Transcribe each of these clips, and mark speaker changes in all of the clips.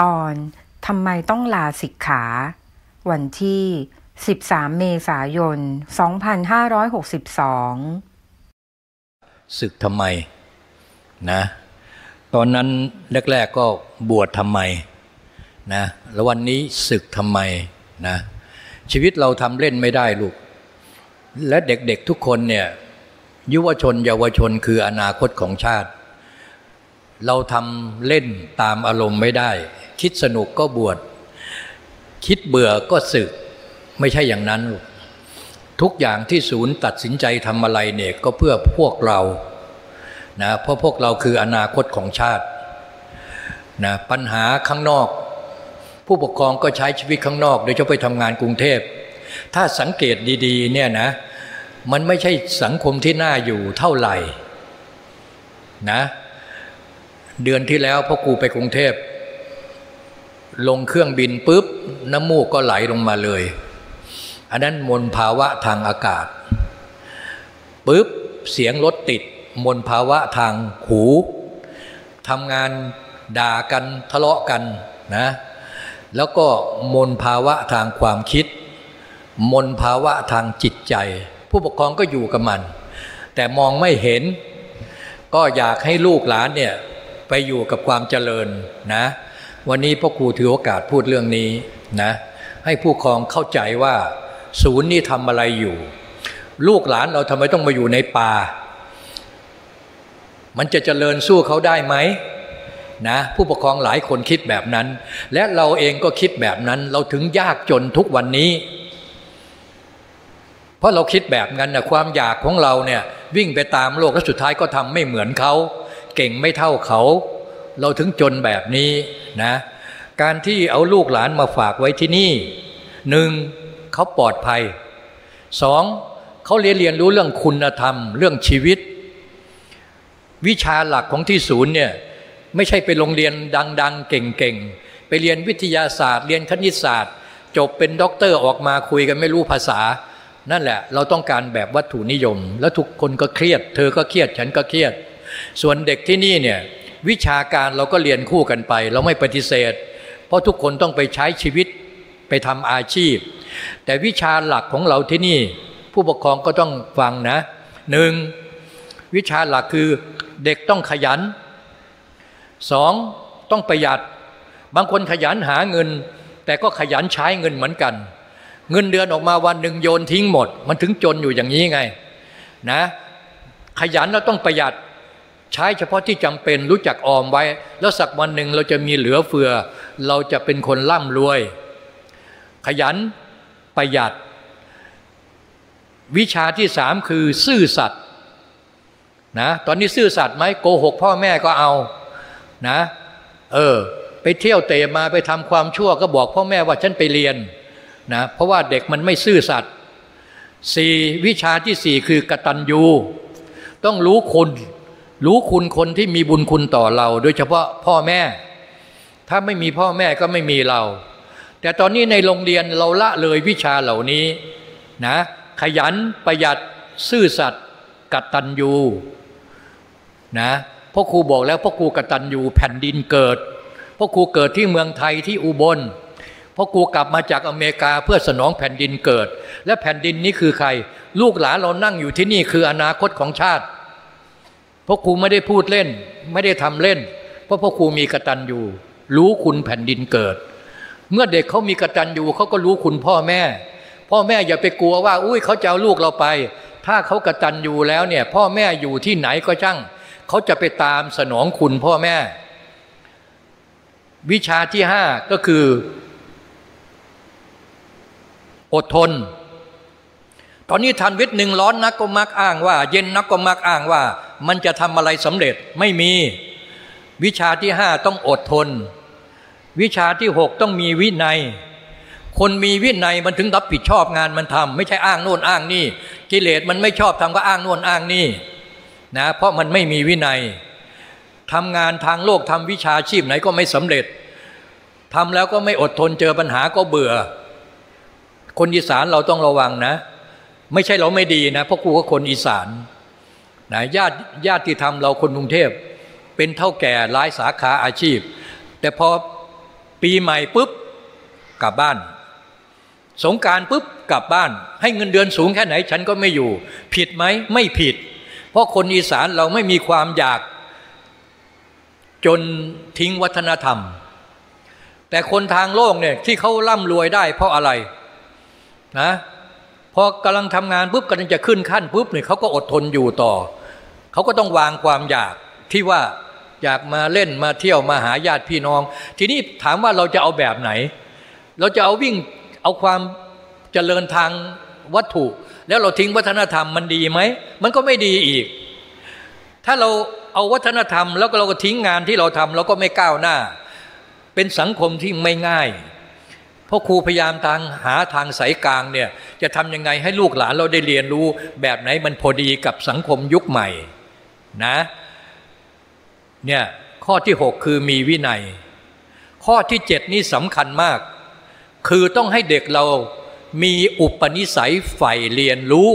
Speaker 1: ตอนทำไมต้องลาสิกขา วันที่ 13 เมษายน 2562
Speaker 2: ศึกทำไมนะ ตอนนั้นแรก ๆก็บวชทำไมนะ แล้ววันนี้ศึกทำไมนะ ชีวิตเราทำเล่นไม่ได้ลูก และเด็กๆทุกคนเนี่ยยุวชนเยาวชนคืออนาคตของชาติ เราทำเล่นตามอารมณ์ไม่ได้ คิดสนุกก็บวชคิดเบื่อก็สึก ไม่ใช่อย่างนั้น ทุกอย่างที่ศูนย์ตัดสินใจทำอะไรเนี่ยก็เพื่อพวกเรานะเพราะพวกเราคืออนาคตของชาตินะปัญหาข้างนอก ผู้ปกครองก็ใช้ชีวิตข้างนอก โดยเฉพาะไปทำงานกรุงเทพ ถ้าสังเกตดีๆเนี่ยนะมันไม่ใช่สังคมที่น่าอยู่เท่าไหร่นะเดือนที่แล้วพ่อครูไปกรุงเทพ ลงเครื่องบินปุ๊บ น้ำมูกก็ไหลลงมาเลย อันนั้นมลภาวะทางอากาศปุ๊บเสียงรถติด มลภาวะทางหูทำงานด่ากันทะเลาะกันนะแล้วก็มลภาวะทางความคิด มลภาวะทางจิตใจ ผู้ปกครองก็อยู่กับมัน แต่มองไม่เห็น ก็อยากให้ลูกหลานเนี่ยไปอยู่กับความเจริญนะ วันนี้พ่อครูถือโอกาสพูดเรื่องนี้นะให้ผู้ปกครองเข้าใจว่าศูนย์นี่ทำอะไรอยู่ ลูกหลานเราทำไมต้องมาอยู่ในป่า มันจะเจริญสู้เขาได้ไหมนะผู้ปกครองหลายคนคิดแบบนั้น และเราเองก็คิดแบบนั้น เราถึงยากจนทุกวันนี้ เพราะเราคิดแบบนั้นนะความอยากของเราเนี่ยวิ่งไปตามโลกแล้วสุดท้ายก็ทำไม่เหมือนเขา เก่งไม่เท่าเขา เราถึงจนแบบนี้นะ การที่เอาลูกหลานมาฝากไว้ที่นี่หนึ่งเขาปลอดภัยสองเขาเรียนเรียนรู้เรื่องคุณธรรม เรื่องชีวิต วิชาหลักของที่ศูนย์เนี่ยไม่ใช่ไปโรงเรียนดัง ๆ เก่งๆ ไปเรียนวิทยาศาสตร์ เรียนคณิตศาสตร์ จบเป็นด็อกเตอร์ออกมาคุยกันไม่รู้ภาษา นั่นแหละ เราต้องการแบบวัตถุนิยม แล้วทุกคนก็เครียด เธอก็เครียดฉันก็เครียด ส่วนเด็กที่นี่เนี่ย วิชาการเราก็เรียนคู่กันไป เราไม่ปฏิเสธ เพราะทุกคนต้องไปใช้ชีวิตไปทำอาชีพ แต่วิชาหลักของเราที่นี่ ผู้ปกครองก็ต้องฟังนะหนึ่งวิชาหลักคือเด็กต้องขยันสองต้องประหยัด บางคนขยันหาเงิน แต่ก็ขยันใช้เงินเหมือนกัน เงินเดือนออกมาวันหนึ่งโยนทิ้งหมด มันถึงจนอยู่อย่างนี้ไงนะขยันเราต้องประหยัด ใช้เฉพาะที่จำเป็นรู้จักออมไว้ แล้วสักวันหนึ่งเราจะมีเหลือเฟือ เราจะเป็นคนร่ำรวย ขยันประหยัด วิชาที่สามคือซื่อสัตย์นะตอนนี้ซื่อสัตย์ไหมโกหกพ่อแม่ก็เอานะเออไปเที่ยวเตะมาไปทำความชั่วก็บอกพ่อแม่ว่าฉันไปเรียนนะเพราะว่าเด็กมันไม่ซื่อสัตย์สี่วิชาที่สี่คือกตัญญู ต้องรู้คุณ รู้คุณคนที่มีบุญคุณต่อเรา โดยเฉพาะพ่อแม่ ถ้าไม่มีพ่อแม่ก็ไม่มีเรา แต่ตอนนี้ในโรงเรียนเราละเลยวิชาเหล่านี้นะขยันประหยัดซื่อสัตย์กตัญญูนะพ่อครูบอกแล้วพ่อครูกตัญญูแผ่นดินเกิดพ่อครูเกิดที่เมืองไทยที่อุบลพราะกูกลับมาจากอเมริกาเพื่อสนองแผ่นดินเกิด และแผ่นดินนี้คือใคร ลูกหลานเรานั่งอยู่ที่นี่คืออนาคตของชาติ เพราะครูไม่ได้พูดเล่น ไม่ได้ทำเล่น เพราะพ่อครูมีกระตัญญูรู้คุณแผ่นดินเกิด เมื่อเด็กเขามีกระตัญญูเขาก็รู้คุณพ่อแม่ พ่อแม่อย่าไปกลัวว่า อุ้ยเขาจะเอาลูกเราไป ถ้าเขากระตัญญูแล้วเนี่ย พ่อแม่อยู่ที่ไหนก็ช่างเขาจะไปตามสนองคุณพ่อแม่ วิชาที่ห้าก็คือ อดทน ตอนนี้ทันวิทย์หนึ่งร้อนนักก็มักอ้างว่า เย็นนักก็มักอ้างว่า มันจะทำอะไรสำเร็จไม่มี วิชาที่ห้าต้องอดทน วิชาที่หกต้องมีวินัย คนมีวินัยมันถึงรับผิดชอบงานมันทำไม่ใช่อ้างโน่นอ้างนี่ กิเลสมันไม่ชอบทำก็อ้างโน่นอ้างนี่นะเพราะมันไม่มีวินัยทำงานทางโลกทำวิชาชีพไหนก็ไม่สำเร็จทำแล้วก็ไม่อดทนเจอปัญหาก็เบื่อ คนอีสานเราต้องระวังนะ ไม่ใช่เราไม่ดีนะเพราะกูก็คนอีสาน นะญาติญาติธรรมเราคนกรุงเทพเป็นเท่าแก่หลายสาขาอาชีพ แต่พอปีใหม่ปุ๊บกลับบ้าน สงการปุ๊บกลับบ้าน ให้เงินเดือนสูงแค่ไหนฉันก็ไม่อยู่ ผิดไหมไม่ผิด เพราะคนอีสานเราไม่มีความอยาก จนทิ้งวัฒนธรรม แต่คนทางโลกเนี่ยที่เขาร่ำรวยได้เพราะอะไรนะพอกำลังทำงานปุ๊บกำลังจะขึ้นขั้นปุ๊บเนี่ยเขาก็อดทนอยู่ต่อ เขาก็ต้องวางความอยากที่ว่าอยากมาเล่นมาเที่ยวมาหาญาติพี่น้อง ทีนี้ถามว่าเราจะเอาแบบไหน เราจะเอาวิ่งเอาความเจริญทางวัตถุ แล้วเราทิ้งวัฒนธรรมมันดีไหมมันก็ไม่ดีอีก ถ้าเราเอาวัฒนธรรม แล้วเราก็ทิ้งงานที่เราทำเราก็ไม่ก้าวหน้า เป็นสังคมที่ไม่ง่ายเพราะครูพยายามทางหาทางสายกลางเนี่ยจะทำยังไงให้ลูกหลานเราได้เรียนรู้แบบไหนมันพอดีกับสังคมยุคใหม่ นะเนี่ยข้อที่ 6 คือมีวินัย ข้อที่ 7 นี่สำคัญมาก คือต้องให้เด็กเรามีอุปนิสัยใฝ่เรียนรู้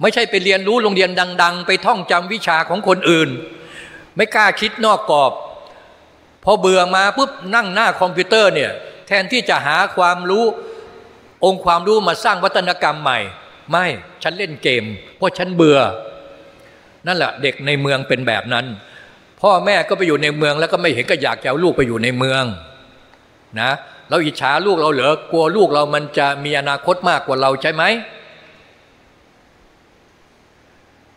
Speaker 2: ไม่ใช่ไปเรียนรู้โรงเรียนดัง ๆ ไปท่องจำวิชาของคนอื่น ไม่กล้าคิดนอกกรอบ พอเบื่อมาปุ๊บนั่งหน้าคอมพิวเตอร์เนี่ยแทนที่จะหาความรู้องค์ความรู้มาสร้างวัฒนกรรมใหม่ ไม่ฉันเล่นเกม เพราะฉันเบื่อ นั่นแหละเด็กในเมืองเป็นแบบนั้น พ่อแม่ก็ไปอยู่ในเมืองแล้วก็ไม่เห็นก็อยากจะเอาลูกไปอยู่ในเมืองนะเราอิจฉาลูกเราเหรอกลัวลูกเรามันจะมีอนาคตมากกว่าเราใช่ไหม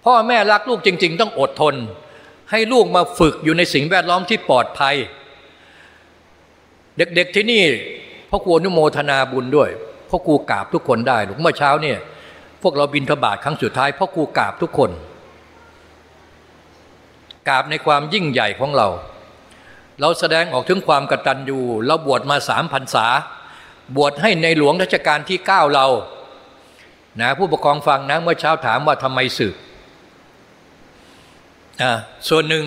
Speaker 2: พ่อแม่รักลูกจริง ๆ ต้องอดทน ให้ลูกมาฝึกอยู่ในสิ่งแวดล้อมที่ปลอดภัย เด็กๆที่นี่พ่อครูนุโมทนาบุญด้วยพ่อครูกราบทุกคนได้หลวงเมื่อเช้าเนี่ยพวกเราบินทบาทครั้งสุดท้ายพ่อครูกราบทุกคน กราบในความยิ่งใหญ่ของเรา เราแสดงออกถึงความกตัญญูเราบวชมาสามพันษา บวชให้ในหลวงรัชกาลที่เก้าเรานะผู้ปกครองฟังนะเมื่อเช้าถามว่าทำไมสึกอ่าส่วนหนึ่ง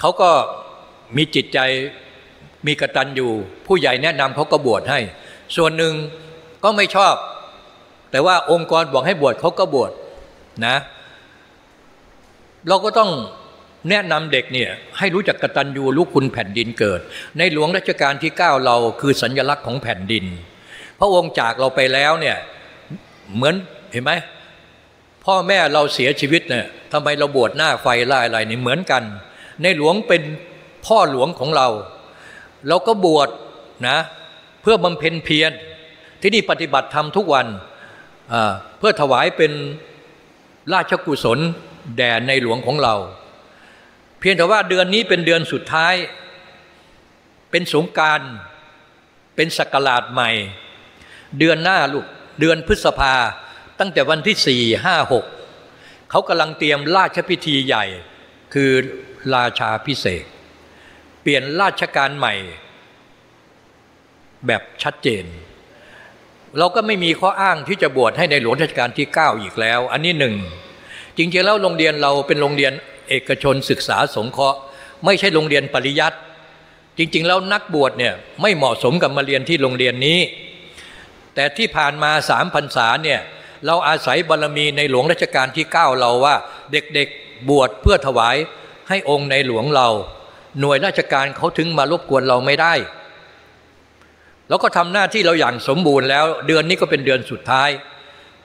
Speaker 2: เขาก็มีจิตใจมีกระตันอยู่ผู้ใหญ่แนะนำเขาก็บวชให้ ส่วนหนึ่งก็ไม่ชอบ แต่ว่าองค์กรบอกให้บวชเขาก็บวชนะ เราก็ต้องแนะนำเด็กเนี่ยให้รู้จักกตัญญูรู้คุณแผ่นดินเกิด ในหลวงรัชกาลที่ 9 เราคือสัญญลักษณ์ของแผ่นดิน พระองค์จากเราไปแล้วเนี่ยเหมือนเห็นไหมพ่อแม่เราเสียชีวิตเนี่ยทำไมเราบวชหน้าไฟล่าอะไรนี่เหมือนกัน ในหลวงเป็นพ่อหลวงของเรา เราก็บวชนะเพื่อบำเพ็ญเพียรที่นี่ปฏิบัติธรรมทุกวันเพื่อถวายเป็น ราชกุศลแด่ในหลวงของเรา เพียงแต่ว่าเดือนนี้เป็นเดือนสุดท้าย เป็นสงการเป็นสกราชใหม่ เดือนหน้าลูกเดือนพฤษภาตั้งแต่วันที่สี่ห้าหกเขากำลังเตรียมราชพิธีใหญ่ คือราชาพิเศษ เปลี่ยนราชการใหม่ แบบชัดเจน เราก็ไม่มีข้ออ้างที่จะบวชให้ในหลวงรัชกาลที่ 9 อีกแล้ว อันนี้หนึ่งจริงๆแล้วโรงเรียนเราเป็นโรงเรียนเอกชนศึกษาสงเคราะห์ ไม่ใช่โรงเรียนปริยัติ จริง ๆ แล้วนักบวชเนี่ยไม่เหมาะสมกับมาเรียนที่โรงเรียนนี้ แต่ที่ผ่านมาสามพรรษาเนี่ยเราอาศัยบารรมีในหลวงรัชกาลที่ 9 เราว่าเด็กๆบวชเพื่อถวายให้องค์ในหลวงเรา หน่วยราชการเขาถึงมารบกวนเราไม่ได้ แล้วก็ทำหน้าที่เราอย่างสมบูรณ์แล้ว เดือนนี้ก็เป็นเดือนสุดท้าย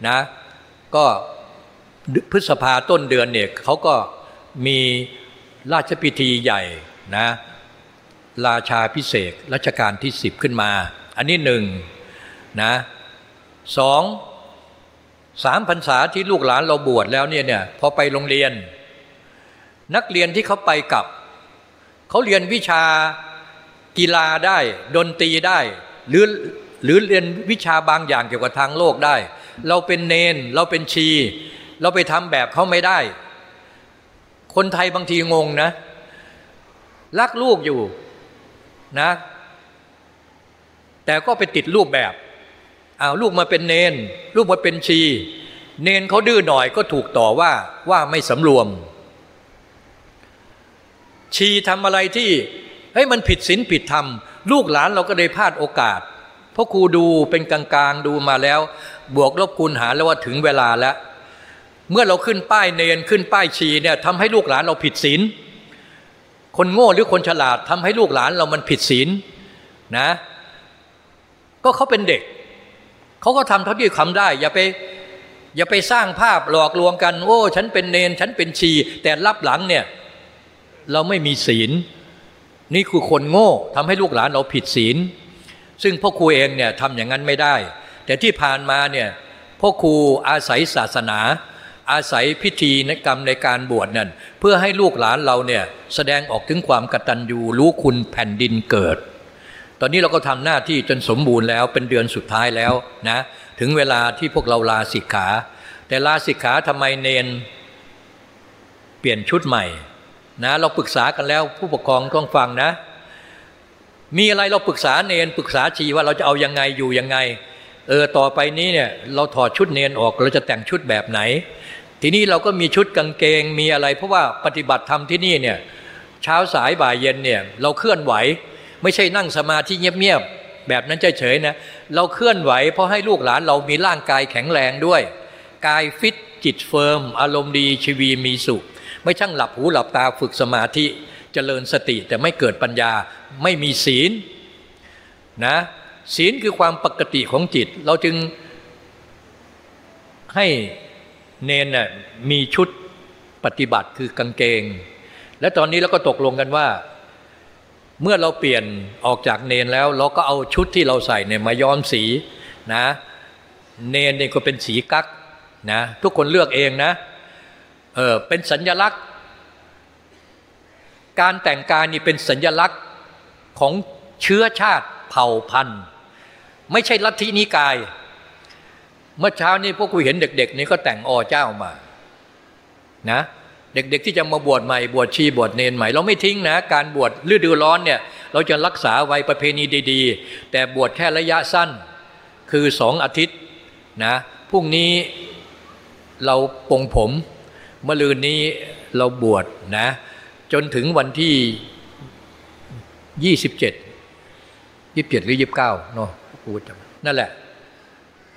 Speaker 2: นะ ก็พฤษภาต้นเดือนเนี่ยเขาก็มีราชพิธีใหญ่นะราชาพิเศษรัชกาลที่สิบขึ้นมา อันนี้หนึ่งนะสองสามพรรษาที่ลูกหลานเราบวชแล้วเนี่ยเนี่ยพอไปโรงเรียน นักเรียนที่เขาไปกับ เขาเรียนวิชากีฬาได้ ดนตรีได้ หรือหรือเรียนวิชาบางอย่างเกี่ยวกับทางโลกได้ เราเป็นเนน เราเป็นชี เราไปทำแบบเขาไม่ได้ คนไทยบางทีงงนะ รักลูกอยู่นะ แต่ก็ไปติดรูปแบบเอาลูกมาเป็นเนน ลูกมาเป็นชี เนนเขาดื้อหน่อยก็ถูกต่อว่าว่าไม่สำรวม ชีทำอะไรที่เฮ้ยมันผิดศีลผิดธรรม ลูกหลานเราก็ได้พลาดโอกาสเพราะครูดูเป็นกลางๆดูมาแล้ว บวกลบคูณหารแล้วว่าถึงเวลาแล้ว เมื่อเราขึ้นป้ายเนนขึ้นป้ายชีเนี่ยทำให้ลูกหลานเราผิดศีลคนโง่หรือคนฉลาดทำให้ลูกหลานเรามันผิดศีลนะ ก็เขาเป็นเด็ก เขาก็ทำเท่าที่ทำได้ อย่าไปอย่าไปสร้างภาพหลอกลวงกัน โอ้ ฉันเป็นเนน ฉันเป็นชี แต่รับหลังเนี่ย เราไม่มีศีล นี่คือคนโง่ทำให้ลูกหลานเราผิดศีล ซึ่งพ่อครูเองเนี่ยทำอย่างนั้นไม่ได้ แต่ที่ผ่านมาเนี่ยพ่อครูอาศัยศาสนา อาศัยพิธีนกรรมในการบวชนั่นเพื่อให้ลูกหลานเราเนี่ยแสดงออกถึงความกตัญญูรู้คุณแผ่นดินเกิด ตอนนี้เราก็ทำหน้าที่จนสมบูรณ์แล้วเป็นเดือนสุดท้ายแล้วนะถึงเวลาที่พวกเราลาสิกขา แต่ลาสิกขาทำไมเนนเปลี่ยนชุดใหม่ นะเราปรึกษากันแล้วผู้ปกครองต้องฟังนะ มีอะไรเราปรึกษาเนนปรึกษาชีว่าเราจะเอายังไงอยู่ยังไงเออต่อไปนี้เนี่ยเราถอดชุดเนนออกเราจะแต่งชุดแบบไหน ทีนี้เราก็มีชุดกางเกงมีอะไร เพราะว่าปฏิบัติธรรมที่นี่เนี่ยเช้าสายบ่ายเย็นเนี่ยเราเคลื่อนไหว ไม่ใช่นั่งสมาธิเงียบๆแบบนั้นเฉยๆนะเราเคลื่อนไหว เพราะให้ลูกหลานเรามีร่างกายแข็งแรงด้วย กายฟิตจิตเฟิร์ม อารมณ์ดีชีวีมีสุข ไม่ช่างหลับหูหลับตาฝึกสมาธิจเจริญสติแต่ไม่เกิดปัญญาไม่มีศีลนะศีลคือความปกติของจิต เราจึงให้เนนน่ะมีชุดปฏิบัติคือกางเกง และตอนนี้เราก็ตกลงกันว่า เมื่อเราเปลี่ยนออกจากเนนแล้ว เราก็เอาชุดที่เราใส่เนี่ยมาย้อมสีนะเนนเนี่ยก็เป็นสีกั๊กนะทุกคนเลือกเองนะ เออเป็นสัญญลักษณ์ การแต่งกายนี่เป็นสัญญลักษณ์ของเชื้อชาติเผ่าพันธุ์ ไม่ใช่ลัทธินิกาย เมื่อเช้านี้พวกกูเห็นเด็ก ๆ นี่ก็แต่งอเจ้ามานะเด็กๆที่จะมาบวชใหม่บวชชีบวชเนนใหม่ เราไม่ทิ้งนะ การบวชฤดูร้อนเนี่ยเราจะรักษาไว้ประเพณีดีๆ แต่บวชแค่ระยะสั้นคือสองอาทิตย์นะพรุ่งนี้เราปงผม มื่อลืนนี้เราบวชนะ จนถึงวันที่ยี่สิบเจ็ดยี่สิบเจ็ดหรือยี่สิบเก้าเนาะกูจำนั่นแหละ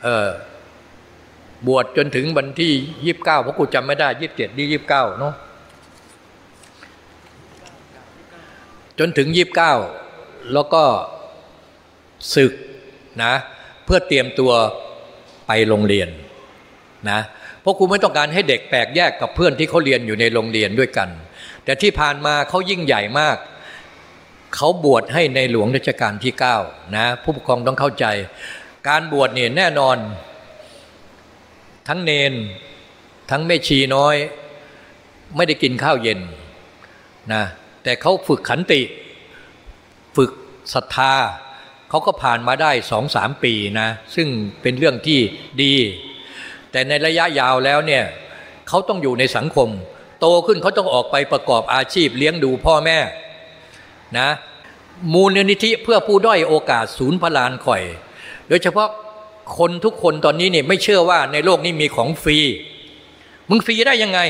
Speaker 2: เออบวชจนถึงวันที่ยี่สิบเก้าพราะกูจำไม่ได้ยี่สิบเจ็ดหรือยี่สิบเก้าเนาะจนถึงยี่สิบเก้าแล้วก็ศึกนะ เพื่อเตรียมตัวไปโรงเรียนนะ เพราะครูไม่ต้องการให้เด็กแปลกแยกกับเพื่อนที่เขาเรียนอยู่ในโรงเรียนด้วยกัน แต่ที่ผ่านมาเขายิ่งใหญ่มากเขาบวชให้ในหลวงรัชกาลที่เก้านะผู้ปกครองต้องเข้าใจ การบวชเนี่ยแน่นอน ทั้งเนนทั้งแม่ชีน้อย ไม่ได้กินข้าวเย็นนะแต่เขาฝึกขันติ ฝึกศรัทธาเขาก็ผ่านมาได้สองสามปีนะ ซึ่งเป็นเรื่องที่ดี แต่ในระยะยาวแล้วเนี่ยเขาต้องอยู่ในสังคม โตขึ้นเขาต้องออกไปประกอบอาชีพเลี้ยงดูพ่อแม่นะมูลนิธิเพื่อผู้ด้อยโอกาสศูนย์พลานข่อย โดยเฉพาะคนทุกคนตอนนี้เนี่ยไม่เชื่อว่าในโลกนี้มีของฟรี มึงฟรีได้ยังไง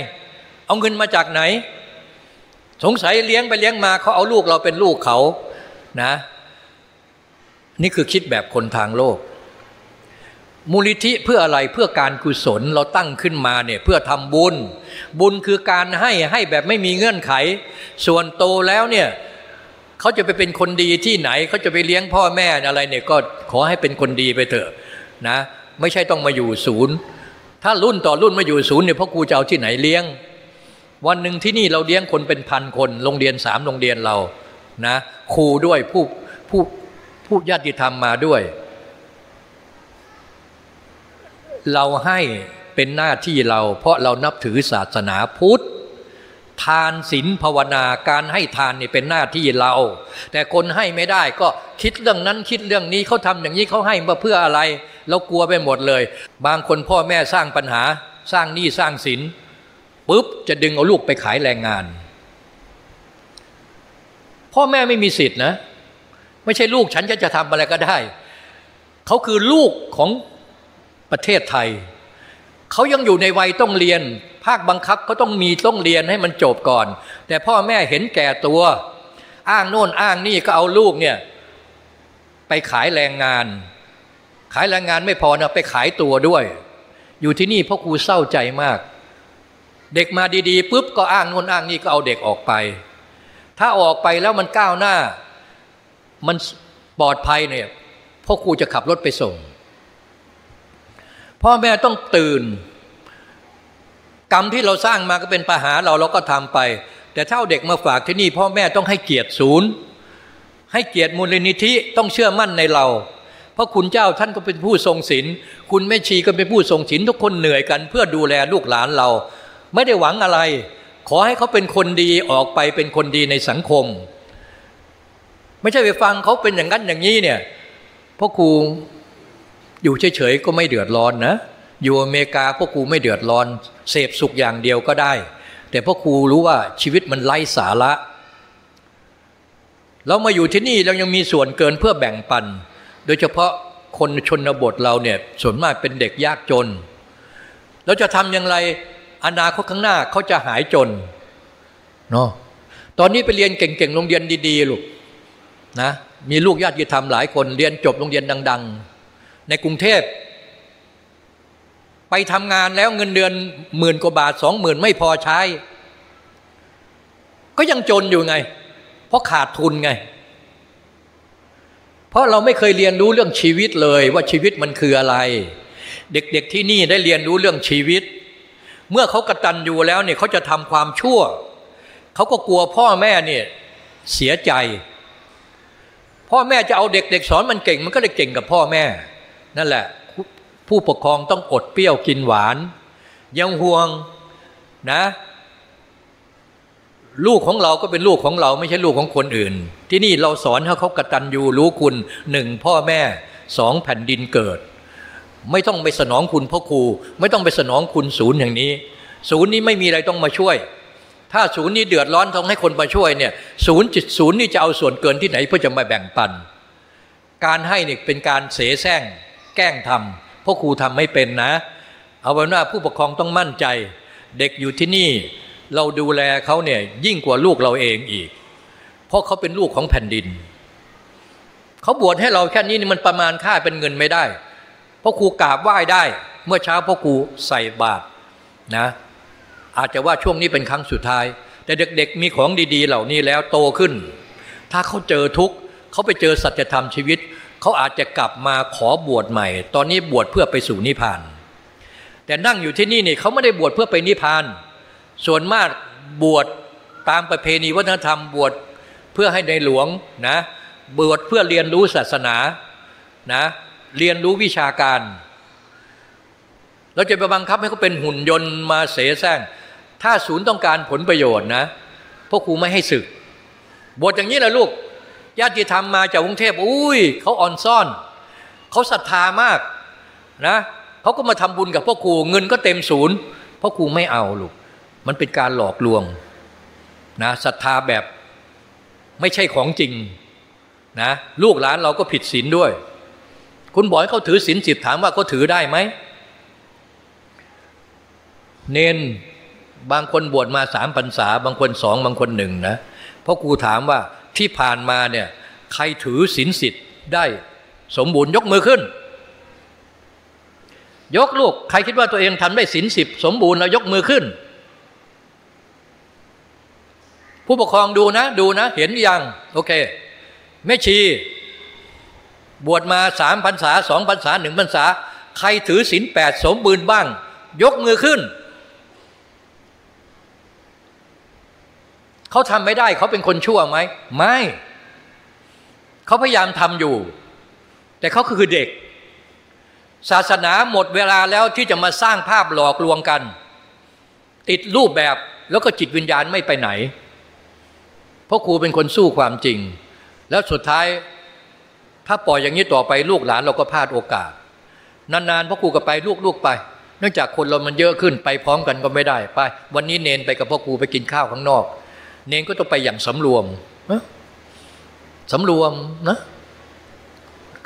Speaker 2: เอาเงินมาจากไหน สงสัยเลี้ยงไปเลี้ยงมาเขาเอาลูกเราเป็นลูกเขานะ นี่คือคิดแบบคนทางโลก มูลนิธิเพื่ออะไรเพื่อการกุศลเราตั้งขึ้นมาเนี่ยเพื่อทำบุญ บุญคือการให้ให้แบบไม่มีเงื่อนไข ส่วนโตแล้วเนี่ยเขาจะไปเป็นคนดีที่ไหนเขาจะไปเลี้ยงพ่อแม่อะไรเนี่ยก็ขอให้เป็นคนดีไปเถอะนะไม่ใช่ต้องมาอยู่ศูนย์ ถ้ารุ่นต่อรุ่นมาอยู่ศูนย์เนี่ยพ่อครูจะเอาที่ไหนเลี้ยง วันหนึ่งที่นี่เราเลี้ยงคนเป็นพันคนโรงเรียนสามโรงเรียนเรานะครูด้วยผู้ผู้ผู้ญาติธรรมมาด้วย เราให้เป็นหน้าที่เรา เพราะเรานับถือศาสนาพุทธทานศีลภาวนาการให้ทานนี่เป็นหน้าที่เรา แต่คนให้ไม่ได้ก็คิดเรื่องนั้นคิดเรื่องนี้เขาทำอย่างนี้เขาให้มาเพื่ออะไร เรากลัวไปหมดเลย บางคนพ่อแม่สร้างปัญหา สร้างหนี้สร้างศีลปุ๊บจะดึงเอาลูกไปขายแรงงาน พ่อแม่ไม่มีสิทธินะ ไม่ใช่ลูกฉันจะจะทำอะไรก็ได้ เขาคือลูกของ ประเทศไทย เขายังอยู่ในวัยต้องเรียน ภาคบังคับก็ต้องมีต้องเรียนให้มันจบก่อน แต่พ่อแม่เห็นแก่ตัว อ้างโน่นอ้างนี่ก็เอาลูกเนี่ยไปขายแรงงาน ขายแรงงานไม่พอนะไปขายตัวด้วย อยู่ที่นี่พ่อครูเศร้าใจมาก เด็กมาดีๆปุ๊บก็อ้างโน่นอ้างนี่ก็เอาเด็กออกไป ถ้าออกไปแล้วมันก้าวหน้า มันปลอดภัยเนี่ยพ่อครูจะขับรถไปส่ง พ่อแม่ต้องตื่น กรรมที่เราสร้างมาก็เป็นปัญหาเราเราก็ทำไป แต่ถ้าเด็กมาฝากที่นี่ พ่อแม่ต้องให้เกียรติศูนย์ ให้เกียรติมูลนิธิต้องเชื่อมั่นในเรา เพราะคุณเจ้าท่านก็เป็นผู้ทรงศีลคุณแม่ชีก็เป็นผู้ทรงศีลทุกคนเหนื่อยกัน เพื่อดูแลลูกหลานเรา ไม่ได้หวังอะไร ขอให้เขาเป็นคนดีออกไปเป็นคนดีในสังคม ไม่ใช่ไปฟังเขาเป็นอย่างนั้นอย่างนี้เนี่ยพ่อครู อยู่เฉยๆก็ไม่เดือดร้อนนะ อยู่อเมริกาพ่อครูไม่เดือดร้อน เสพสุขอย่างเดียวก็ได้ แต่พ่อครูรู้ว่าชีวิตมันไร้สาระเรามาอยู่ที่นี่เรายังมีส่วนเกินเพื่อแบ่งปัน โดยเฉพาะคนชนบทเราเนี่ยส่วนมากเป็นเด็กยากจน เราจะทำอย่างไรอนาคตข้างหน้าเขาจะหายจนเนาะตอนนี้ไปเรียนเก่งๆโรงเรียนดีๆลูกนะมีลูกญาติธรรมหลายคนเรียนจบโรงเรียนดัง ๆ ในกรุงเทพ ไปทำงานแล้วเงินเดือนหมื่นกว่าบาทสองหมื่นไม่พอใช้ ก็ยังจนอยู่ไง เพราะขาดทุนไง เพราะเราไม่เคยเรียนรู้เรื่องชีวิตเลยว่าชีวิตมันคืออะไร เด็กๆที่นี่ได้เรียนรู้เรื่องชีวิต เมื่อเขากระตันอยู่แล้วเนี่ยเขาจะทำความชั่ว เขาก็กลัวพ่อแม่เนี่ยเสียใจพ่อแม่จะเอาเด็กๆสอนมันเก่งมันก็เลยเก่งกับพ่อแม่ นั่นแหละ ผู้ปกครองต้องอดเปรี้ยวกินหวาน ยังห่วงนะ ลูกของเราก็เป็นลูกของเราไม่ใช่ลูกของคนอื่น ที่นี่เราสอนให้เขากระตันยูรู้คุณหนึ่งพ่อแม่สองแผ่นดินเกิด ไม่ต้องไปสนองคุณพ่อครู ไม่ต้องไปสนองคุณศูนย์อย่างนี้ ศูนย์นี้ไม่มีอะไรต้องมาช่วย ถ้าศูนย์นี้เดือดร้อนต้องให้คนมาช่วยเนี่ยศูนย์จิตศูนย์นี่จะเอาส่วนเกินที่ไหนเพื่อจะมาแบ่งปันการให้เนี่ยเป็นการเสแสร้ง แกล้งทำพ่อครูทำไม่เป็นนะ เอาไว้ว่าผู้ปกครองต้องมั่นใจ เด็กอยู่ที่นี่เราดูแลเขาเนี่ยยิ่งกว่าลูกเราเองอีก เพราะเขาเป็นลูกของแผ่นดิน เขาบวชให้เราแค่นี้นี่มันประมาณค่าเป็นเงินไม่ได้พ่อครูกราบไหว้ได้ เมื่อเช้าพ่อครูใส่บาตรนะ อาจจะว่าช่วงนี้เป็นครั้งสุดท้าย แต่เด็กๆมีของดี ๆ เหล่านี้แล้วโตขึ้น ถ้าเขาเจอทุกข์เขาไปเจอสัจธรรมชีวิต เขาอาจจะกลับมาขอบวชใหม่ ตอนนี้บวชเพื่อไปสู่นิพพาน แต่นั่งอยู่ที่นี่นี่เขาไม่ได้บวชเพื่อไปนิพพาน ส่วนมากบวชตามประเพณีวัฒนธรรมบวชเพื่อให้ในหลวงนะบวชเพื่อเรียนรู้ศาสนานะเรียนรู้วิชาการ เราจะไปบังคับให้เขาเป็นหุ่นยนต์มาเสแสร้งถ้าศูนย์ต้องการผลประโยชน์นะพวกครูไม่ให้ศึกบทอย่างนี้แหละลูก ญาติธรรมมาจากกรุงเทพอุ้ยเขาอ่อนซ่อนเขาศรัทธามากนะเขาก็มาทำบุญกับพ่อครูเงินก็เต็มศูนย์พ่อครูไม่เอาลูกมันเป็นการหลอกลวงนะศรัทธาแบบไม่ใช่ของจริงนะลูกหลานเราก็ผิดศีลด้วย คุณบอกให้เขาถือศีลสิบถามว่าเขาถือได้ไหม เนนบางคนบวชมาสามพรรษา บางคนสองบางคนหนึ่งนะพราะครูถามว่า ที่ผ่านมาเนี่ยใครถือศีลสิทธิ์ได้สมบูรณ์ยกมือขึ้น ยกลูกใครคิดว่าตัวเองทำได้ศีลสิบสมบูรณ์แล้วยกมือขึ้น ผู้ปกครองดูนะดูนะ เห็นยังโอเคแม่ชี บวชมาสามพรรษาสองพรรษาหนึ่งพรรษา ใครถือศีลแปดสมบูรณ์บ้าง ยกมือขึ้น เขาทำไม่ได้เขาเป็นคนชั่วไหมไม่เขาพยายามทำอยู่ แต่เขาคือเด็ก ศาสนาหมดเวลาแล้วที่จะมาสร้างภาพหลอกลวงกัน ติดรูปแบบแล้วก็จิตวิญญาณไม่ไปไหน เพราะครูเป็นคนสู้ความจริง แล้วสุดท้าย ถ้าปล่อยอย่างนี้ต่อไปลูกหลานเราก็พลาดโอกาส นานๆพ่อครูก็ไปลูกๆไปเนื่องจากคนเรามันเยอะขึ้นไปพร้อมกันก็ไม่ได้ไป วันนี้เนนไปกับพ่อครูไปกินข้าวข้างนอก เนนก็ต้องไปอย่างสำรวมนะสำรวมนะ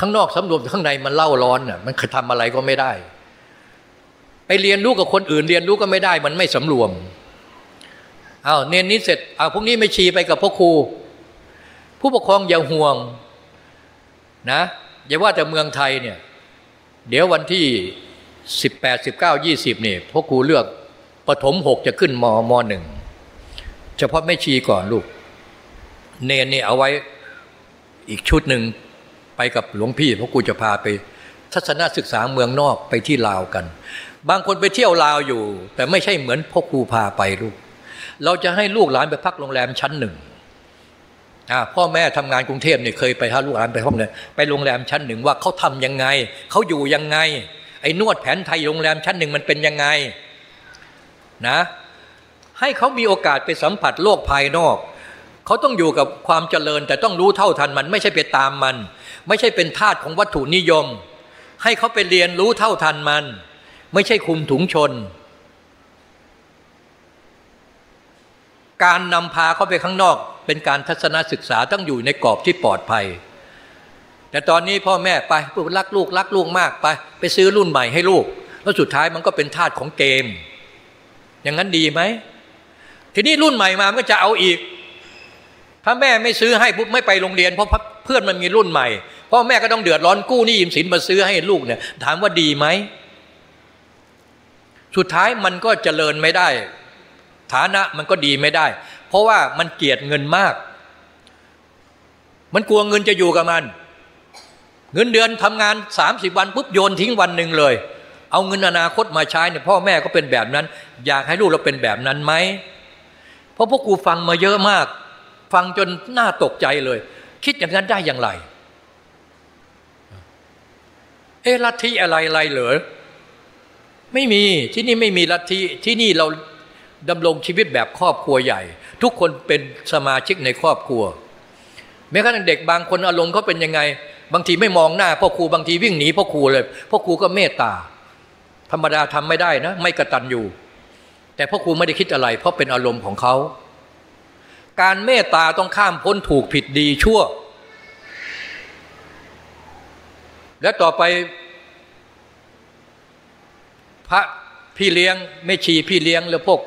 Speaker 2: ข้างนอกสำรวมข้างในมันเล่าร้อนน่ะมันทำอะไรก็ไม่ได้ ไปเรียนรู้กับคนอื่น เรียนรู้ก็ไม่ได้ มันไม่สำรวมเอาเนนนี้เสร็จเอาพวกนี้ไม่ชีไปกับพ่อครูผู้ปกครองอย่าห่วงนะอย่าว่าแต่เมืองไทยเนี่ย เดี๋ยววันที่สิบแปดสิบเก้ายี่สิบเนี่ยพ่อครูเลือกปฐมหกจะขึ้นมมหนึ่ง เฉพาะแม่ชีก่อนลูก เนนนี่เอาไว้อีกชุดหนึ่งไปกับหลวงพี่เพราะกูจะพาไป ทัศนศึกษาเมืองนอกไปที่ลาวกัน บางคนไปเที่ยวลาวอยู่ แต่ไม่ใช่เหมือนพ่อครูพาไปลูก เราจะให้ลูกหลานไปพักโรงแรมชั้นหนึ่งพ่อแม่ทำงานกรุงเทพเนี่ยเคยไปหาลูกหลานไปห้องเลยไปโรงแรมชั้นหนึ่งว่าเขาทำยังไงเขาอยู่ยังไง ไอ้นวดแผนไทยโรงแรมชั้นหนึ่งมันเป็นยังไง นะ ให้เขามีโอกาสไปสัมผัสโลกภายนอก เขาต้องอยู่กับความเจริญแต่ต้องรู้เท่าทันมันไม่ใช่ไปตามมัน ไม่ใช่เป็นทาสของวัตถุนิยม ให้เขาไปเรียนรู้เท่าทันมัน ไม่ใช่คุมถุงชน การนำพาเขาไปข้างนอก เป็นการทัศนศึกษาต้องอยู่ในกรอบที่ปลอดภัย แต่ตอนนี้พ่อแม่ไปรักลูกรักลูกมากไป ไปซื้อรุ่นใหม่ให้ลูก แล้วสุดท้ายมันก็เป็นทาสของเกม อย่างนั้นดีไหม ทีนี้รุ่นใหม่มามันก็จะเอาอีก ถ้าแม่ไม่ซื้อให้ปุ๊บไม่ไปโรงเรียน เพราะเพื่อนมันมีรุ่นใหม่พ่อแม่ก็ต้องเดือดร้อนกู้หนี้ยืมสินมาซื้อให้ลูกเนี่ย ถามว่าดีไหมสุดท้ายมันก็เจริญไม่ได้ ฐานะมันก็ดีไม่ได้ เพราะว่ามันเกลียดเงินมาก มันกลัวเงินจะอยู่กับมัน เงินเดือนทำงานสามสิบวันปุ๊บโยนทิ้งวันหนึ่งเลย เอาเงินอนาคตมาใช้เนี่ยพ่อแม่ก็เป็นแบบนั้น อยากให้ลูกเราเป็นแบบนั้นไหม ราะพวกกูฟังมาเยอะมาก ฟังจนหน่าตกใจเลย คิดอย่างนั้นได้อย่างไร เอลัทธิอะไรอะไรเหรอไม่มีที่นี่ไม่มีลัทธิที่นี่เราดำรงชีวิตแบบครอบครัวใหญ่ ทุกคนเป็นสมาชิกในครอบครัว แม้กระทั่งเด็กบางคนอารมณ์เขาเป็นยังไง บางทีไม่มองหน้าพ่อครูบางทีวิ่งหนีพ่อครูเลยพ่อครูก็เมตตา ธรรมดาทำไม่ได้นะ ไม่กระตันอยู่ แต่พ่อครูไม่ได้คิดอะไร เพราะเป็นอารมณ์ของเขา การเมตตาต้องข้ามพ้นถูกผิดดีชั่ว และต่อไป พระพี่เลี้ยงไม่ชีพี่เลี้ยงแล้วพวก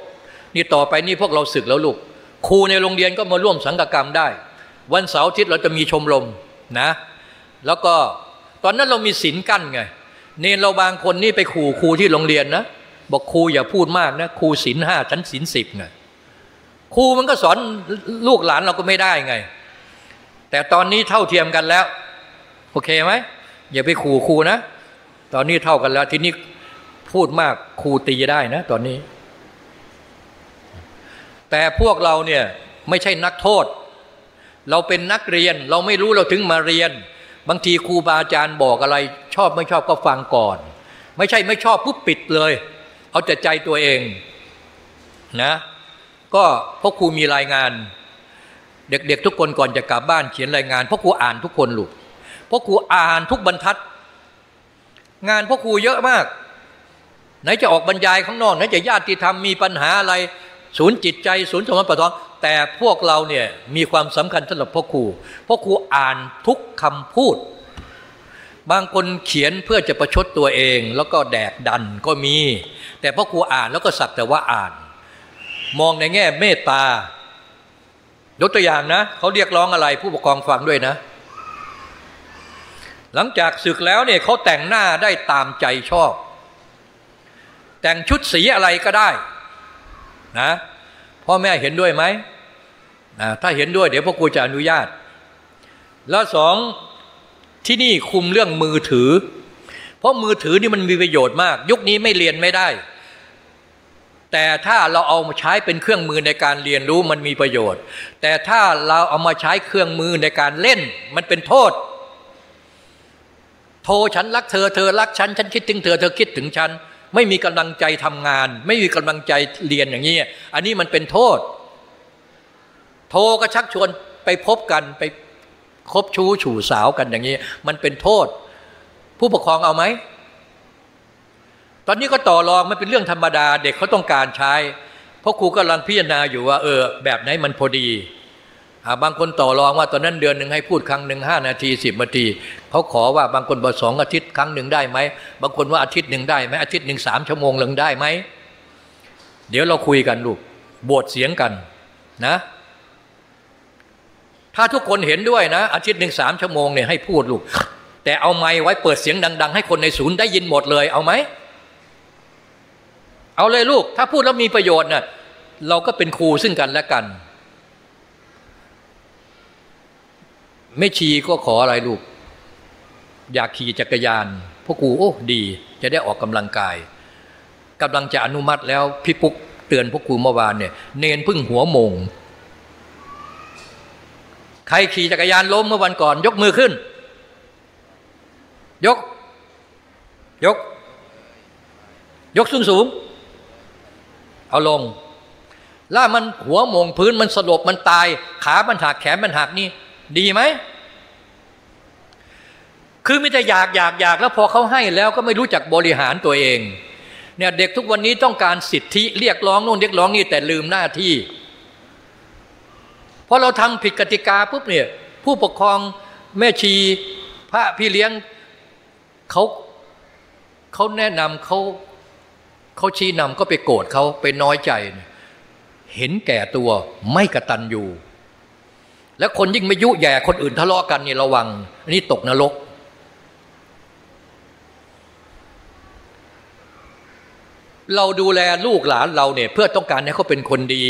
Speaker 2: นี่ต่อไปนี่พวกเราศึกแล้วลูกครูในโรงเรียนก็มาร่วมสังฆกรรมได้ วันเสาร์อาทิตย์เราจะมีชมรมนะ แล้วก็ตอนนั้นเรามีศีลกั้นไง เนนเราบางคนนี่ไปขู่ครูที่โรงเรียนนะ บอกครูอย่าพูดมากนะครูศีลห้าชั้นศีลสิบไงครูมันก็สอนลูกหลานเราก็ไม่ได้ไง แต่ตอนนี้เท่าเทียมกันแล้ว โอเคไหมอย่าไปขู่ครูนะ ตอนนี้เท่ากันแล้วทีนี้พูดมากครูตีได้นะ ตอนนี้ แต่พวกเราเนี่ยไม่ใช่นักโทษ เราเป็นนักเรียนเราไม่รู้เราถึงมาเรียน บางทีครูบาอาจารย์บอกอะไร ชอบไม่ชอบก็ฟังก่อน ไม่ใช่ไม่ชอบปุ๊บปิดเลย เอาแต่ใจตัวเองนะก็พ่อครูมีรายงาน เด็กๆทุกคนก่อนจะกลับบ้านเขียนรายงานพ่อครูอ่านทุกคนลูกพ่อครูอ่านทุกบรรทัด งานพ่อครูเยอะมาก ไหนจะออกบรรยายข้างนอกไหนจะญาติธรรมมีปัญหาอะไรศูนย์จิตใจศูนย์สมบัติปะทองแต่พวกเราเนี่ยมีความสำคัญสำหรับพ่อครูพ่อครูอ่านทุกคำพูด บางคนเขียนเพื่อจะประชดตัวเอง แล้วก็แดกดันก็มี แต่พ่อครูอ่านแล้วก็สักแต่ว่าอ่าน มองในแง่เมตตายกตัวอย่างนะเขาเรียกร้องอะไรผู้ปกครองฟังด้วยนะ หลังจากศึกแล้วเนี่ยเขาแต่งหน้าได้ตามใจชอบ แต่งชุดสีอะไรก็ได้นะพ่อแม่เห็นด้วยไหมนะถ้าเห็นด้วยเดี๋ยวพ่อครูจะอนุญาต แล้วสองที่นี่คุมเรื่องมือถือ เพราะมือถือนี่มันมีประโยชน์มาก ยุคนี้ไม่เรียนไม่ได้ แต่ถ้าเราเอามาใช้เป็นเครื่องมือในการเรียนรู้มันมีประโยชน์ แต่ถ้าเราเอามาใช้เครื่องมือในการเล่นมันเป็นโทษ โทรฉันรักเธอเธอรักฉันฉันคิดถึงเธอเธอคิดถึงฉัน ไม่มีกำลังใจทำงาน ไม่มีกำลังใจเรียนอย่างนี้อันนี้มันเป็นโทษ โทรก็ชักชวนไปพบกันไปคบชู้ฉู่สาวกันอย่างนี้ มันเป็นโทษ ผู้ปกครองเอาไหม ตอนนี้ก็ต่อรองมันเป็นเรื่องธรรมดาเด็กเขาต้องการใช้ เพราะครูกำลังพิจารณาอยู่ว่า เออ แบบไหนมันพอดีบางคนต่อรองว่าตอนนั้นเดือนหนึ่งให้พูดครั้งหนึ่งห้านาทีสิบนาทีเขาขอว่าบางคนบอกสองอาทิตย์ครั้งหนึ่งได้ไหมบางคนว่าอาทิตย์หนึ่งได้ไหมอาทิตย์หนึ่งสามชั่วโมงหนึ่งได้ไหมเดี๋ยวเราคุยกันลูกบวชเสียงกันนะ ถ้าทุกคนเห็นด้วยนะ อาทิตย์หนึ่งสามชั่วโมงเนี่ยให้พูดลูกแต่เอาไม้ไว้เปิดเสียงดัง ๆ ให้คนในศูนย์ได้ยินหมดเลยเอาไหม เอาเลยลูก ถ้าพูดแล้วมีประโยชน์นะ่ะเราก็เป็นครูซึ่งกันและกันไม่ชีก็ขออะไรลูก อยากขี่จักรยานพ่อครูโอ้ดี จะได้ออกกำลังกายกำลังจะอนุมัติแล้วพี่ปุ๊กเตือนพ่อครูเมื่อวานเนี่ย เนนพึ่งหัวมง ใครขี่จักรยานล้มเมื่อวันก่อน ยกมือขึ้น ยก ยก ยกสูงสูง เอาลงล่ามันหัวโมงพื้นมันสลบมันตาย ขามันหักแขนมันหักนี่ ดีไหมคือไม่แต่อยากอยากอยากแล้วพอเขาให้แล้วก็ไม่รู้จักบริหารตัวเองเนี่ยเด็กทุกวันนี้ต้องการสิทธิเรียกร้องโน่นเรียกร้องนี่แต่ลืมหน้าที่พอเราทำผิดกติกาปุ๊บเนี่ยผู้ปกครองแม่ชีพระพี่เลี้ยงเขาเขาแนะนำเขา เขาชี้นำก็ไปโกรธเขาไปน้อยใจ เห็นแก่ตัวไม่กระตันอยู่ แล้วคนยิ่งไม่ยุแย่คนอื่นทะเลาะกันนี่ระวังอันนี้ตกนรก เราดูแลลูกหลานเราเนี่ยเพื่อต้องการให้เขาเป็นคนดี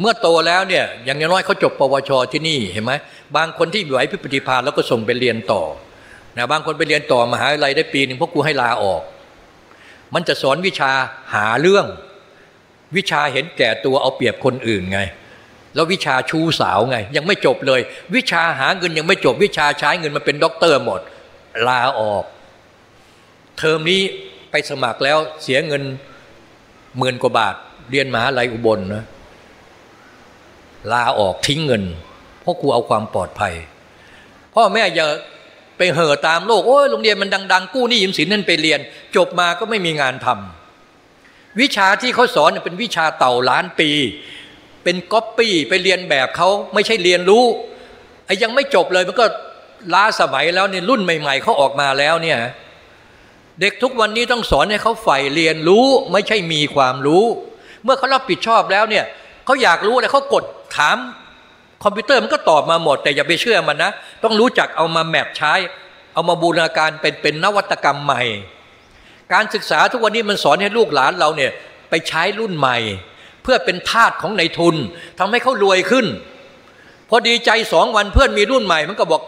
Speaker 2: เมื่อโตแล้วเนี่ยอย่างน้อยเขาจบปวชที่นี่เห็นไหมบางคนที่ไหวพิปฏิภาณแล้วก็ส่งไปเรียนต่อนะบางคนไปเรียนต่อมหาวิทยาลัยได้ปีหนึ่งพวกกูให้ลาออก มันจะสอนวิชาหาเรื่อง วิชาเห็นแก่ตัวเอาเปรียบคนอื่นไง แล้ววิชาชูสาวไง ยังไม่จบเลย วิชาหาเงินยังไม่จบ วิชาใช้เงินมันเป็นด็อกเตอร์หมด ลาออก เทอมนี้ไปสมัครแล้วเสียเงินหมื่นกว่าบาท เรียนมหาลัยอุบลนะลาออกทิ้งเงิน เพราะกูเอาความปลอดภัย พ่อแม่อย่า ไปเห่อตามโลกโอ้ยโรงเรียนมันดัง ๆ กู้หนี้ยืมสินนั่นไปเรียน จบมาก็ไม่มีงานทำวิชาที่เขาสอนเป็นวิชาเต่าล้านปี เป็นก๊อปปี้ไปเรียนแบบเขาไม่ใช่เรียนรู้ไอ้ยังไม่จบเลยมันก็ล้าสมัยแล้วเนี่ยรุ่นใหม่ ๆเขาออกมาแล้วเนี่ยเด็กทุกวันนี้ต้องสอนให้เขาใฝ่เรียนรู้ไม่ใช่มีความรู้ เมื่อเขารับผิดชอบแล้วเนี่ยเขาอยากรู้แล้วเขากดถาม คอมพิวเตอร์มันก็ตอบมาหมด แต่อย่าไปเชื่อมันนะ ต้องรู้จักเอามาแมปใช้ เอามาบูรณาการเป็นเป็นนวัตกรรมใหม่ การศึกษาทุกวันนี้มันสอนให้ลูกหลานเราเนี่ยไปใช้รุ่นใหม่ เพื่อเป็นทาสของในทุนทำให้เขารวยขึ้น พอดีใจสองวันเพื่อนมีรุ่นใหม่ มันก็บอก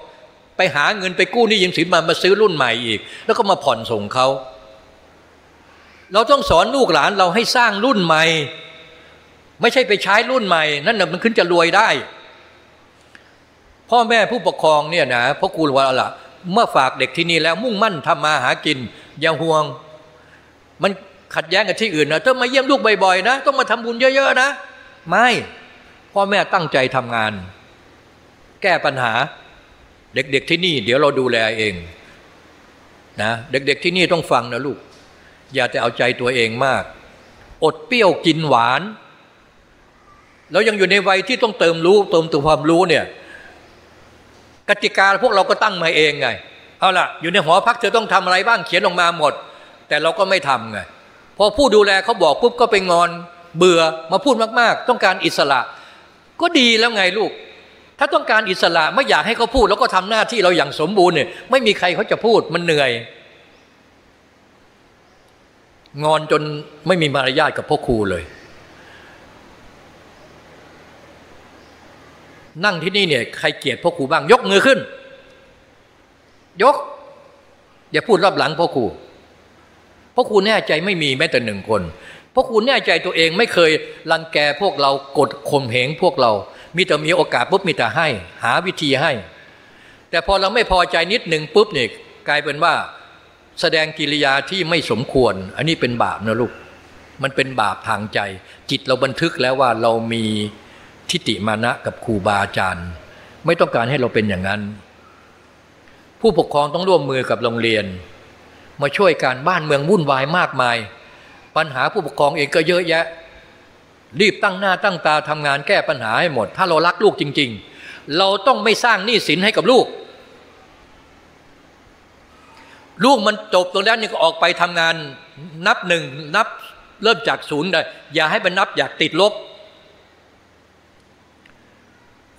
Speaker 2: ไปหาเงินไปกู้นี่ยืมสินมามาซื้อรุ่นใหม่อีก แล้วก็มาผ่อนส่งเขาเราต้องสอนลูกหลานเราให้สร้างรุ่นใหม่ ไม่ใช่ไปใช้รุ่นใหม่ นั่นน่ะมันขึ้นจะรวยได้ พ่อแม่ผู้ปกครองเนี่ยนะพ่อครูว่าละเมื่อฝากเด็กที่นี่แล้วมุ่งมั่นทำมาหากิน อย่าห่วง มันขัดแย้งกับที่อื่นนะต้องมาเยี่ยมลูกบ่อยๆนะ ต้องมาทำบุญเยอะๆนะ ไม่ พ่อแม่ตั้งใจทำงาน แก้ปัญหา เด็กๆที่นี่ เดี๋ยวเราดูแลเองนะเด็กๆที่นี่ต้องฟังนะลูก อย่าแต่เอาใจตัวเองมาก อดเปรี้ยวกินหวาน แล้วยังอยู่ในวัยที่ต้องเติมรู้เติมตัวความรู้เนี่ย กติกาพวกเราก็ตั้งมาเองไงเอาล่ะอยู่ในหอพักเธอต้องทำอะไรบ้างเขียนออกมาหมด แต่เราก็ไม่ทำไงพอผู้ดูแลเขาบอกปุ๊บก็ไปงอนเบื่อมาพูดมากๆ ต้องการอิสระ ก็ดีแล้วไงลูก ถ้าต้องการอิสระไม่อยากให้เขาพูด แล้วก็ทำหน้าที่เราอย่างสมบูรณ์เนี่ยไม่มีใครเขาจะพูดมันเหนื่อย งอนจนไม่มีมารยาทกับพ่อครูเลย นั่งที่นี่เนี่ยใครเกลียดพ่อครูบ้าง ยกมือขึ้น ยก อย่าพูดรอบหลังพ่อครูพ่อครูแน่ใจไม่มีแม้แต่หนึ่งคนพ่อครูแน่ใจตัวเองไม่เคยรังแกพวกเรากดข่มเหงพวกเรา มีแต่มีโอกาสปุ๊บมีแต่ให้ หาวิธีให้ แต่พอเราไม่พอใจนิดหนึ่งปุ๊บเนี่ยกลายเป็นว่า แสดงกิริยาที่ไม่สมควร อันนี้เป็นบาปนะลูกมันเป็นบาปทางใจ จิตเราบันทึกแล้วว่าเรามี ทิฏฐิมานะกับครูบาอาจารย์ ไม่ต้องการให้เราเป็นอย่างนั้น ผู้ปกครองต้องร่วมมือกับโรงเรียน มาช่วยการบ้านเมืองวุ่นวายมากมาย ปัญหาผู้ปกครองเองก็เยอะแยะ รีบตั้งหน้าตั้งตาทำงานแก้ปัญหาให้หมด ถ้าเรารักลูกจริง ๆ เราต้องไม่สร้างหนี้สินให้กับลูก ลูกมันจบตรงนั้นนี่ก็ออกไปทำงานนับหนึ่งนับเริ่มจากศูนย์ได้อย่าให้มันนับอยากติดลบ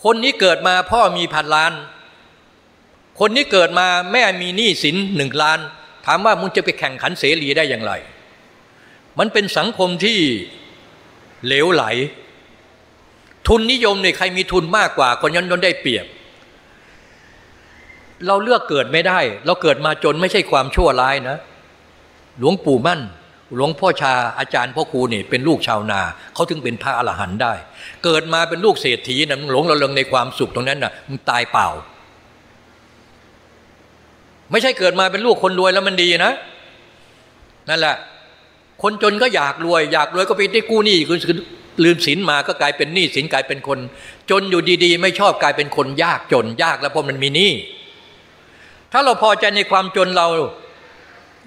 Speaker 2: คนนี้เกิดมาพ่อมีพันล้าน คนนี้เกิดมาแม่มีหนี้สินหนึ่งล้าน ถามว่ามึงจะไปแข่งขันเสรีได้อย่างไร มันเป็นสังคมที่เหลวไหล ทุนนิยมเนี่ยใครมีทุนมากกว่า คนยันยนได้เปรียบ เราเลือกเกิดไม่ได้ เราเกิดมาจนไม่ใช่ความชั่วร้ายนะ หลวงปู่มั่น หลวงพ่อชาอาจารย์พ่อครูนี่เป็นลูกชาวนาเขาถึงเป็นพระอรหันต์ได้ เกิดมาเป็นลูกเศรษฐีนะมึงหลงระเริงในความสุขตรงนั้นนะ่ะมึงตายเปล่า ไม่ใช่เกิดมาเป็นลูกคนรวยแล้วมันดีนะ นั่นแหละ คนจนก็อยากรวย อยากรวยก็ไปได้กู้หนี้คือลืมสินมาก็กลายเป็นหนี้สินกลายเป็นคน จนอยู่ดีๆ ไม่ชอบกลายเป็นคนยากจนยากแล้วเพราะมันมีหนี้ถ้าเราพอใจในความจนเรา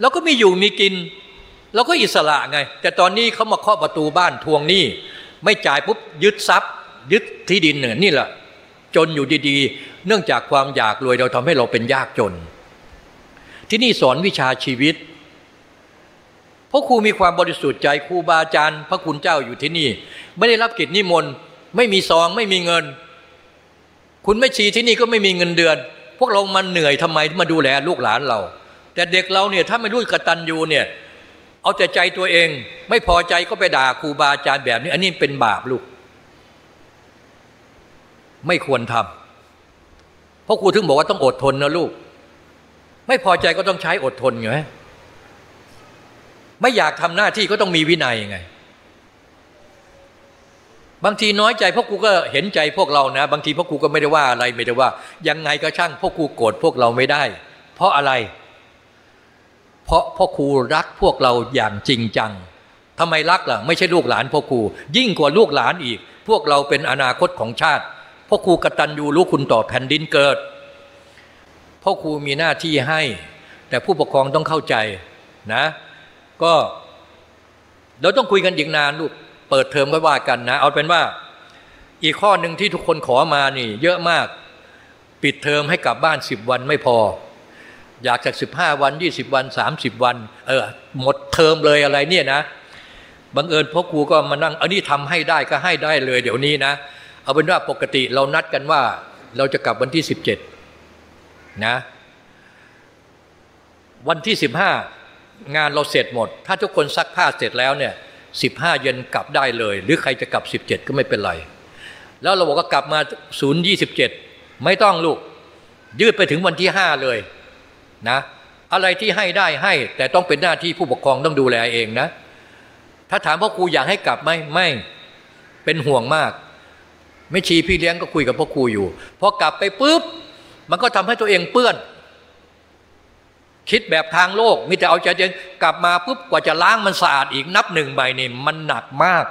Speaker 2: เราก็มีอยู่มีกิน เราก็อิสระไง แต่ตอนนี้เขามาเคาะประตูบ้านทวงหนี้ ไม่จ่ายปุ๊บยึดทรัพย์ ยึดที่ดินเนี่ยนี่แหละจนอยู่ดีๆ เนื่องจากความอยากรวยเราทำให้เราเป็นยากจน ที่นี่สอนวิชาชีวิตเพราะครูมีความบริสุทธิ์ใจครูบาอาจารย์ พระคุณเจ้าอยู่ที่นี่ ไม่ได้รับกิจนิมนต์ไม่มีซองไม่มีเงิน คุณไม่ชีที่นี่ก็ไม่มีเงินเดือน พวกเรามันเหนื่อยทำไมมาดูแลลูกหลานเรา แต่เด็กเราเนี่ยถ้าไม่รู้กตัญญูเนี่ย เอาแต่ใจตัวเอง ไม่พอใจก็ไปด่าครูบาอาจารย์แบบนี้ อันนี้เป็นบาปลูก ไม่ควรทำเพราะครูถึงบอกว่าต้องอดทนนะลูก ไม่พอใจก็ต้องใช้อดทนไงไม่อยากทำหน้าที่ก็ต้องมีวินัยไง บางทีน้อยใจพวกกูก็เห็นใจพวกเรานะ บางทีพวกกูก็ไม่ได้ว่าอะไรไม่ได้ว่า ยังไงก็ช่างพวกกูโกรธพวกเราไม่ได้ เพราะอะไรเราะพ่อครูรักพวกเราอย่างจริงจังทำไมรักล่ะ ไม่ใช่ลูกหลานพ่อครู ยิ่งกว่าลูกหลานอีก พวกเราเป็นอนาคตของชาติพ่อครูกตัญญูรู้คุณต่อแผ่นดินเกิดพ่อครูมีหน้าที่ให้ แต่ผู้ปกครองต้องเข้าใจนะ ก็เราต้องคุยกันอีกนานลูกเปิดเทอมก็ว่ากันนะ เอาเป็นว่า อีกข้อหนึ่งที่ทุกคนขอมานี่ เยอะมาก ปิดเทอมให้กลับบ้านสิบวันไม่พอ อยากจากสิบห้าวันยี่สิบวันสามสิบวัน เออ หมดเทอมเลยอะไรเนี่ยนะบังเอิญพ่อครูก็มานั่งอันนี้ทำให้ได้ก็ให้ได้เลย เดี๋ยวนี้นะ เอาเป็นว่าปกติเรานัดกันว่า เราจะกลับวันที่สิบเจ็ดนะวันที่สิบห้างานเราเสร็จหมด ถ้าทุกคนซักผ้าเสร็จแล้วเนี่ยสิบห้าเย็นกลับได้เลย หรือใครจะกลับสิบเจ็ดก็ไม่เป็นไร แล้วเราบอกก็กลับมาศูนย์ยี่สิบเจ็ดไม่ต้องลูกยืดไปถึงวันที่ห้าเลย นะอะไรที่ให้ได้ให้ แต่ต้องเป็นหน้าที่ผู้ปกครองต้องดูแลเองนะ ถ้าถามพ่อครูอยากให้กลับไหมไม่เป็นห่วงมาก ไม่ชีพี่เลี้ยงก็คุยกับพ่อครูอยู่พอกลับไปปุ๊บมันก็ทำให้ตัวเองเปื้อน คิดแบบทางโลก มีแต่เอาใจเย็นกลับมาปุ๊บกว่าจะล้างมันสะอาดอีกนับหนึ่งใบนี่มันหนักมาก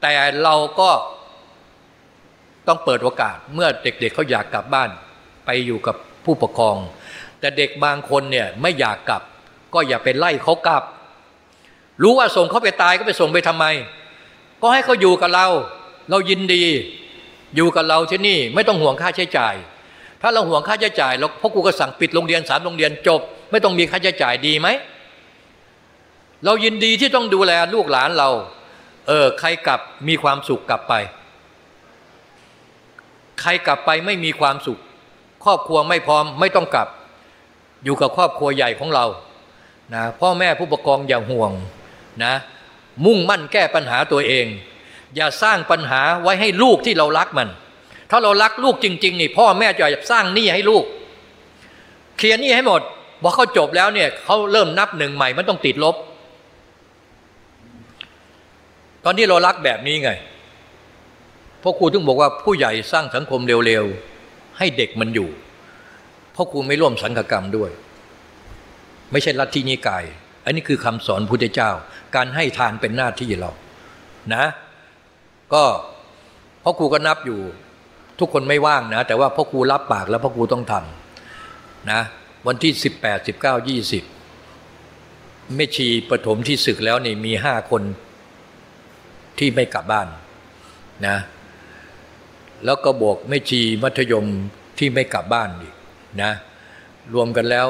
Speaker 2: แต่เราก็ต้องเปิดโอกาสเมื่อเด็กๆเเขาอยากกลับบ้าน ไปอยู่กับผู้ปกครอง แต่เด็กบางคนเนี่ยไม่อยากกลับ ก็อย่าไปไล่เขากลับ รู้ว่าส่งเขาไปตายก็ไปส่งไปทำไม ก็ให้เขาอยู่กับเรา เรายินดี อยู่กับเราที่นี่ไม่ต้องห่วงค่าใช้จ่าย ถ้าเราห่วงค่าใช้จ่ายเราพ่อครูก็สั่งปิดโรงเรียนสามโรงเรียนจบ ไม่ต้องมีค่าใช้จ่ายดีไหมเรายินดีที่ต้องดูแลลูกหลานเรา เออใครกลับมีความสุขกลับไป ใครกลับไปไม่มีความสุข ครอบครัวไม่พร้อมไม่ต้องกลับ อยู่กับครอบครัวใหญ่ของเรานะพ่อแม่ผู้ปกครองอย่าห่วงนะมุ่งมั่นแก้ปัญหาตัวเอง อย่าสร้างปัญหาไว้ให้ลูกที่เรารักมัน ถ้าเรารักลูกจริง ๆ นี่ พ่อแม่จะสร้างหนี้ให้ลูก เคลียร์หนี้ให้หมดพอเขาจบแล้วเนี่ยเขาเริ่มนับหนึ่งใหม่มันต้องติดลบ ตอนนี้เรารักแบบนี้ไงพ่อครูถึงบอกว่าผู้ใหญ่สร้างสังคมเร็วๆให้เด็กมันอยู่ พ่อครูไม่ร่วมสังฆกรรมด้วย ไม่ใช่ลัทธินิกาย อันนี้คือคำสอนพุทธเจ้า การให้ทานเป็นหน้าที่เรา นะ ก็พ่อครูก็นับอยู่ ทุกคนไม่ว่างนะ แต่ว่าพ่อครูรับปากแล้วพ่อครูต้องทำนะ วันที่สิบแปดสิบเก้ายี่สิบแม่ชีปฐมที่ศึกแล้วนี่มีห้าคนที่ไม่กลับบ้านนะ แล้วก็บอกแม่ชีมัธยมที่ไม่กลับบ้านอีก นะรวมกันแล้ว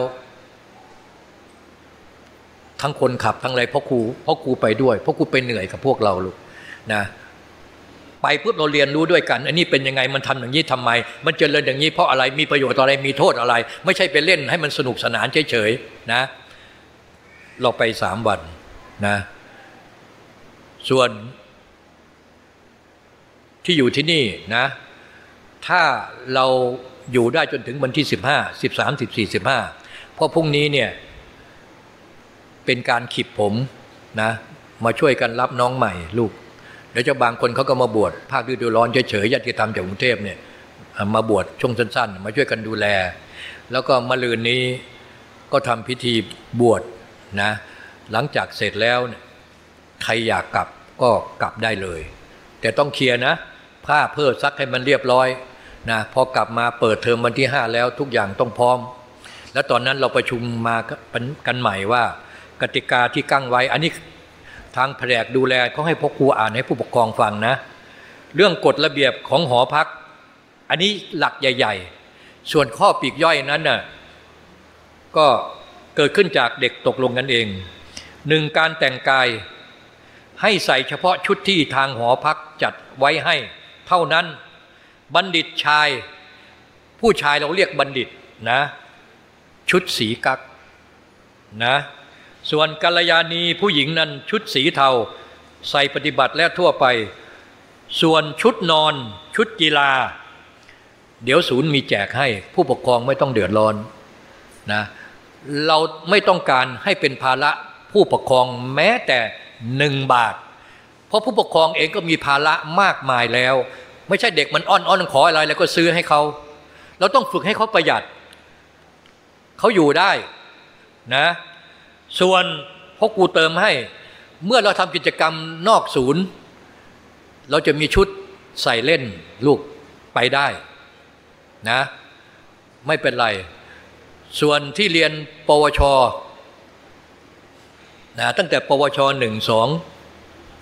Speaker 2: ทั้งคนขับทั้งอะไรพ่อครูพ่อครูไปด้วยพ่อครูไปเหนื่อยกับพวกเราลูกนะไปปุ๊บเราเรียนรู้ด้วยกัน อันนี้เป็นยังไงมันทำอย่างนี้ทำไม มันเจริญอย่างนี้เพราะอะไรมีประโยชน์อะไรมีโทษอะไร ไม่ใช่ไปเล่นให้มันสนุกสนานเฉยๆนะ เราไปสามวันนะ ส่วนที่อยู่ที่นี่นะ ถ้าเรา อยู่ได้จนถึงวันที่สิบห้าสิบสามสิบสี่สิบห้าเพราะพรุ่งนี้เนี่ยเป็นการขีดผมนะมาช่วยกันรับน้องใหม่ลูกเดี๋ยวจะบางคนเขาก็มาบวชภาคฤดูร้อนเฉยๆญาติธรรมจากกรุงเทพเนี่ยมาบวชช่วงสั้น ๆ มาช่วยกันดูแล แล้วก็มะลืนนี้ก็ทำพิธีบวชนะหลังจากเสร็จแล้วใครอยากกลับก็กลับได้เลย แต่ต้องเคลียร์นะ ผ้าเพื่อซักให้มันเรียบร้อย นะพอกลับมาเปิดเทอมวันที่ห้าแล้วทุกอย่างต้องพร้อม แล้วตอนนั้นเราประชุมมากันใหม่ว่า กติกาที่กั้งไว้ อันนี้ทางแผนกดูแลเขาให้พ่อครูอ่านให้ผู้ปกครองฟังนะ เรื่องกฎระเบียบของหอพัก อันนี้หลักใหญ่ ๆ ส่วนข้อปีกย่อยนั้นน่ะก็เกิดขึ้นจากเด็กตกลงกันเองหนึ่งการแต่งกายให้ใส่เฉพาะชุดที่ทางหอพักจัดไว้ให้ เท่านั้น บัณฑิตชาย ผู้ชายเราเรียกบัณฑิตนะ ชุดสีกักนะ ส่วนกัลยาณีผู้หญิงนั้นชุดสีเทา ใส่ปฏิบัติและทั่วไป ส่วนชุดนอน ชุดกีฬา เดี๋ยวศูนย์มีแจกให้ ผู้ปกครองไม่ต้องเดือดร้อนนะเราไม่ต้องการให้เป็นภาระผู้ปกครองแม้แต่หนึ่งบาท เพราะผู้ปกครองเองก็มีภาระมากมายแล้ว ไม่ใช่เด็กมันอ้อนอ้อนขออะไรแล้วก็ซื้อให้เขา เราต้องฝึกให้เขาประหยัด เขาอยู่ได้นะ ส่วนพ่อกูเติมให้ เมื่อเราทำกิจกรรมนอกศูนย์ เราจะมีชุดใส่เล่นลูกไปได้นะ ไม่เป็นไร ส่วนที่เรียนปวชนะตั้งแต่ปวชหนึ่งสอง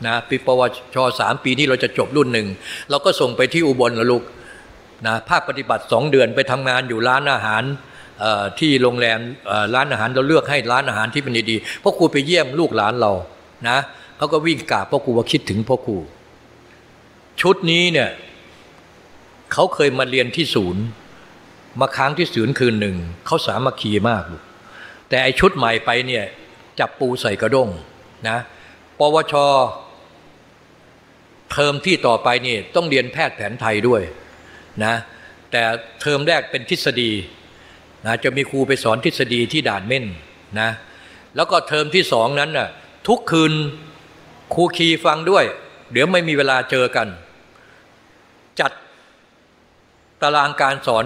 Speaker 2: นะปีปวชสามปีนี้เราจะจบรุ่นหนึ่งเราก็ส่งไปที่อุบลล้วลูกนะภาคปฏิบัติสองเดือนไปทำงานอยู่ร้านอาหารที่โรงแรมร้านอาหารเราเลือกให้ร้านอาหารที่เป็นดีๆพ่อครูไปเยี่ยมลูกหลานเรานะเขาก็วิ่งกราบพ่อครูว่าคิดถึงพ่อครูชุดนี้เนี่ยเขาเคยมาเรียนที่ศูนย์ มาค้างที่ศูนย์คืนหนึ่งเขาสามัคคีมากลูกแต่ไอชุดใหม่ไปเนี่ยจับปูใส่กระด้งนะปวช เทอมที่ต่อไปนี่ต้องเรียนแพทย์แผนไทยด้วยนะแต่เทอมแรกเป็นทฤษฎีนะจะมีครูไปสอนทฤษฎีที่ด่านเม่นนะแล้วก็เทอมที่สองนั้นน่ะทุกคืนครูคีฟังด้วย เดี๋ยวไม่มีเวลาเจอกัน จัดตารางการสอน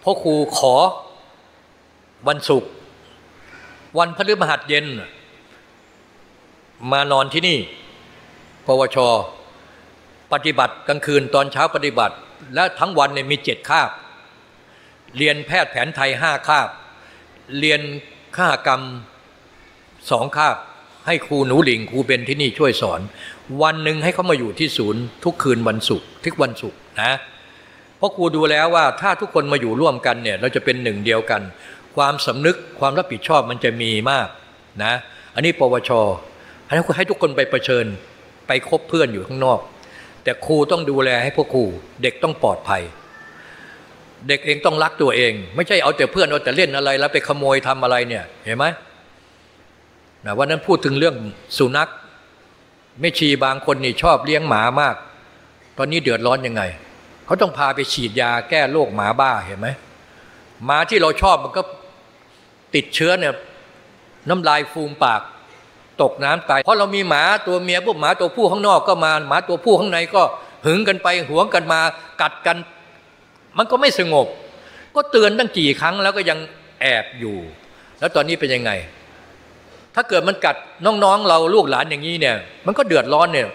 Speaker 2: เพ่อครูขอวันศุกร์วันพฤหัสเย็น มานอนที่นี่ ปวช ปฏิบัติกลางคืนตอนเช้าปฏิบัติ และทั้งวันเนี่ยมีเจ็ดคาบ เรียนแพทย์แผนไทยห้าคาบ เรียนข้ากรรมสองคาบ ให้ครูหนูหลิงครูเบนที่นี่ช่วยสอน วันหนึ่งให้เขามาอยู่ที่ศูนย์ ทุกคืนวันศุกร์ทุกวันศุกร์นะเพราะครูดูแล้วว่าถ้าทุกคนมาอยู่ร่วมกันเนี่ยเราจะเป็นหนึ่งเดียวกัน ความสำนึกความรับผิดชอบมันจะมีมากนะอันนี้ปวชให้ให้ทุกคนไปประชิญไปคบเพื่อนอยู่ข้างนอก แต่ครูต้องดูแลให้พวกครูเด็กต้องปลอดภัย เด็กเองต้องรักตัวเอง ไม่ใช่เอาแต่เพื่อนเอาแต่เล่นอะไร แล้วไปขโมยทำอะไรเนี่ยเห็นไหมนะวันนั้นพูดถึงเรื่องสุนัขไม่ชีบางคนนี่ชอบเลี้ยงหมามาก ตอนนี้เดือดร้อนยังไงเขาต้องพาไปฉีดยาแก้โรคหมาบ้าเห็นไหมหมาที่เราชอบมันก็ติดเชื้อเนี่ยน้ำลายฟูมปาก ตกน้ำตาย เพราะเรามีหมาตัวเมียพวกหมาตัวผู้ข้างนอกก็มา หมาตัวผู้ข้างในก็หึงกันไปหวงกันมากัดกัน มันก็ไม่สงบ ก็เตือนตั้งกี่ครั้งแล้วก็ยังแอบอยู่ แล้วตอนนี้เป็นยังไง ถ้าเกิดมันกัดน้องๆ เราลูกหลานอย่างนี้เนี่ย มันก็เดือดร้อนเนี่ย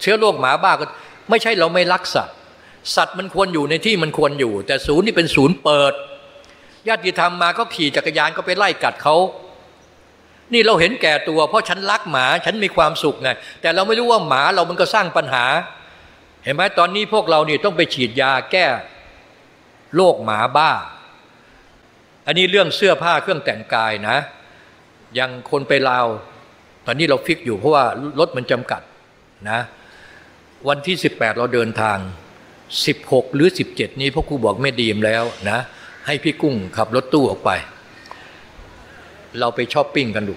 Speaker 2: เชื้อโรคหมาบ้าก็ไม่ใช่เราไม่รักสัตว์สัตว์มันควรอยู่ในที่มันควรอยู่ แต่ศูนย์นี่เป็นศูนย์เปิด ญาติธรรมมาก็ขี่จักรยานก็ไปไล่กัดเขา นี่เราเห็นแก่ตัว เพราะฉันรักหมาฉันมีความสุขไงแต่เราไม่รู้ว่าหมาเรามันก็สร้างปัญหา เห็นไหมตอนนี้พวกเรานี่ต้องไปฉีดยาแก้โรคหมาบ้า อันนี้เรื่องเสื้อผ้าเครื่องแต่งกายนะยังคนไปลาว ตอนนี้เรา fix อยู่เพราะว่ารถมันจำกัดนะวันที่ 18 เราเดินทาง 16 หรือ 17 นี้พ่อครูบอกไม่ดีมแล้วนะให้พี่กุ้งขับรถตู้ออกไป เราไปช้อปปิ้งกันดู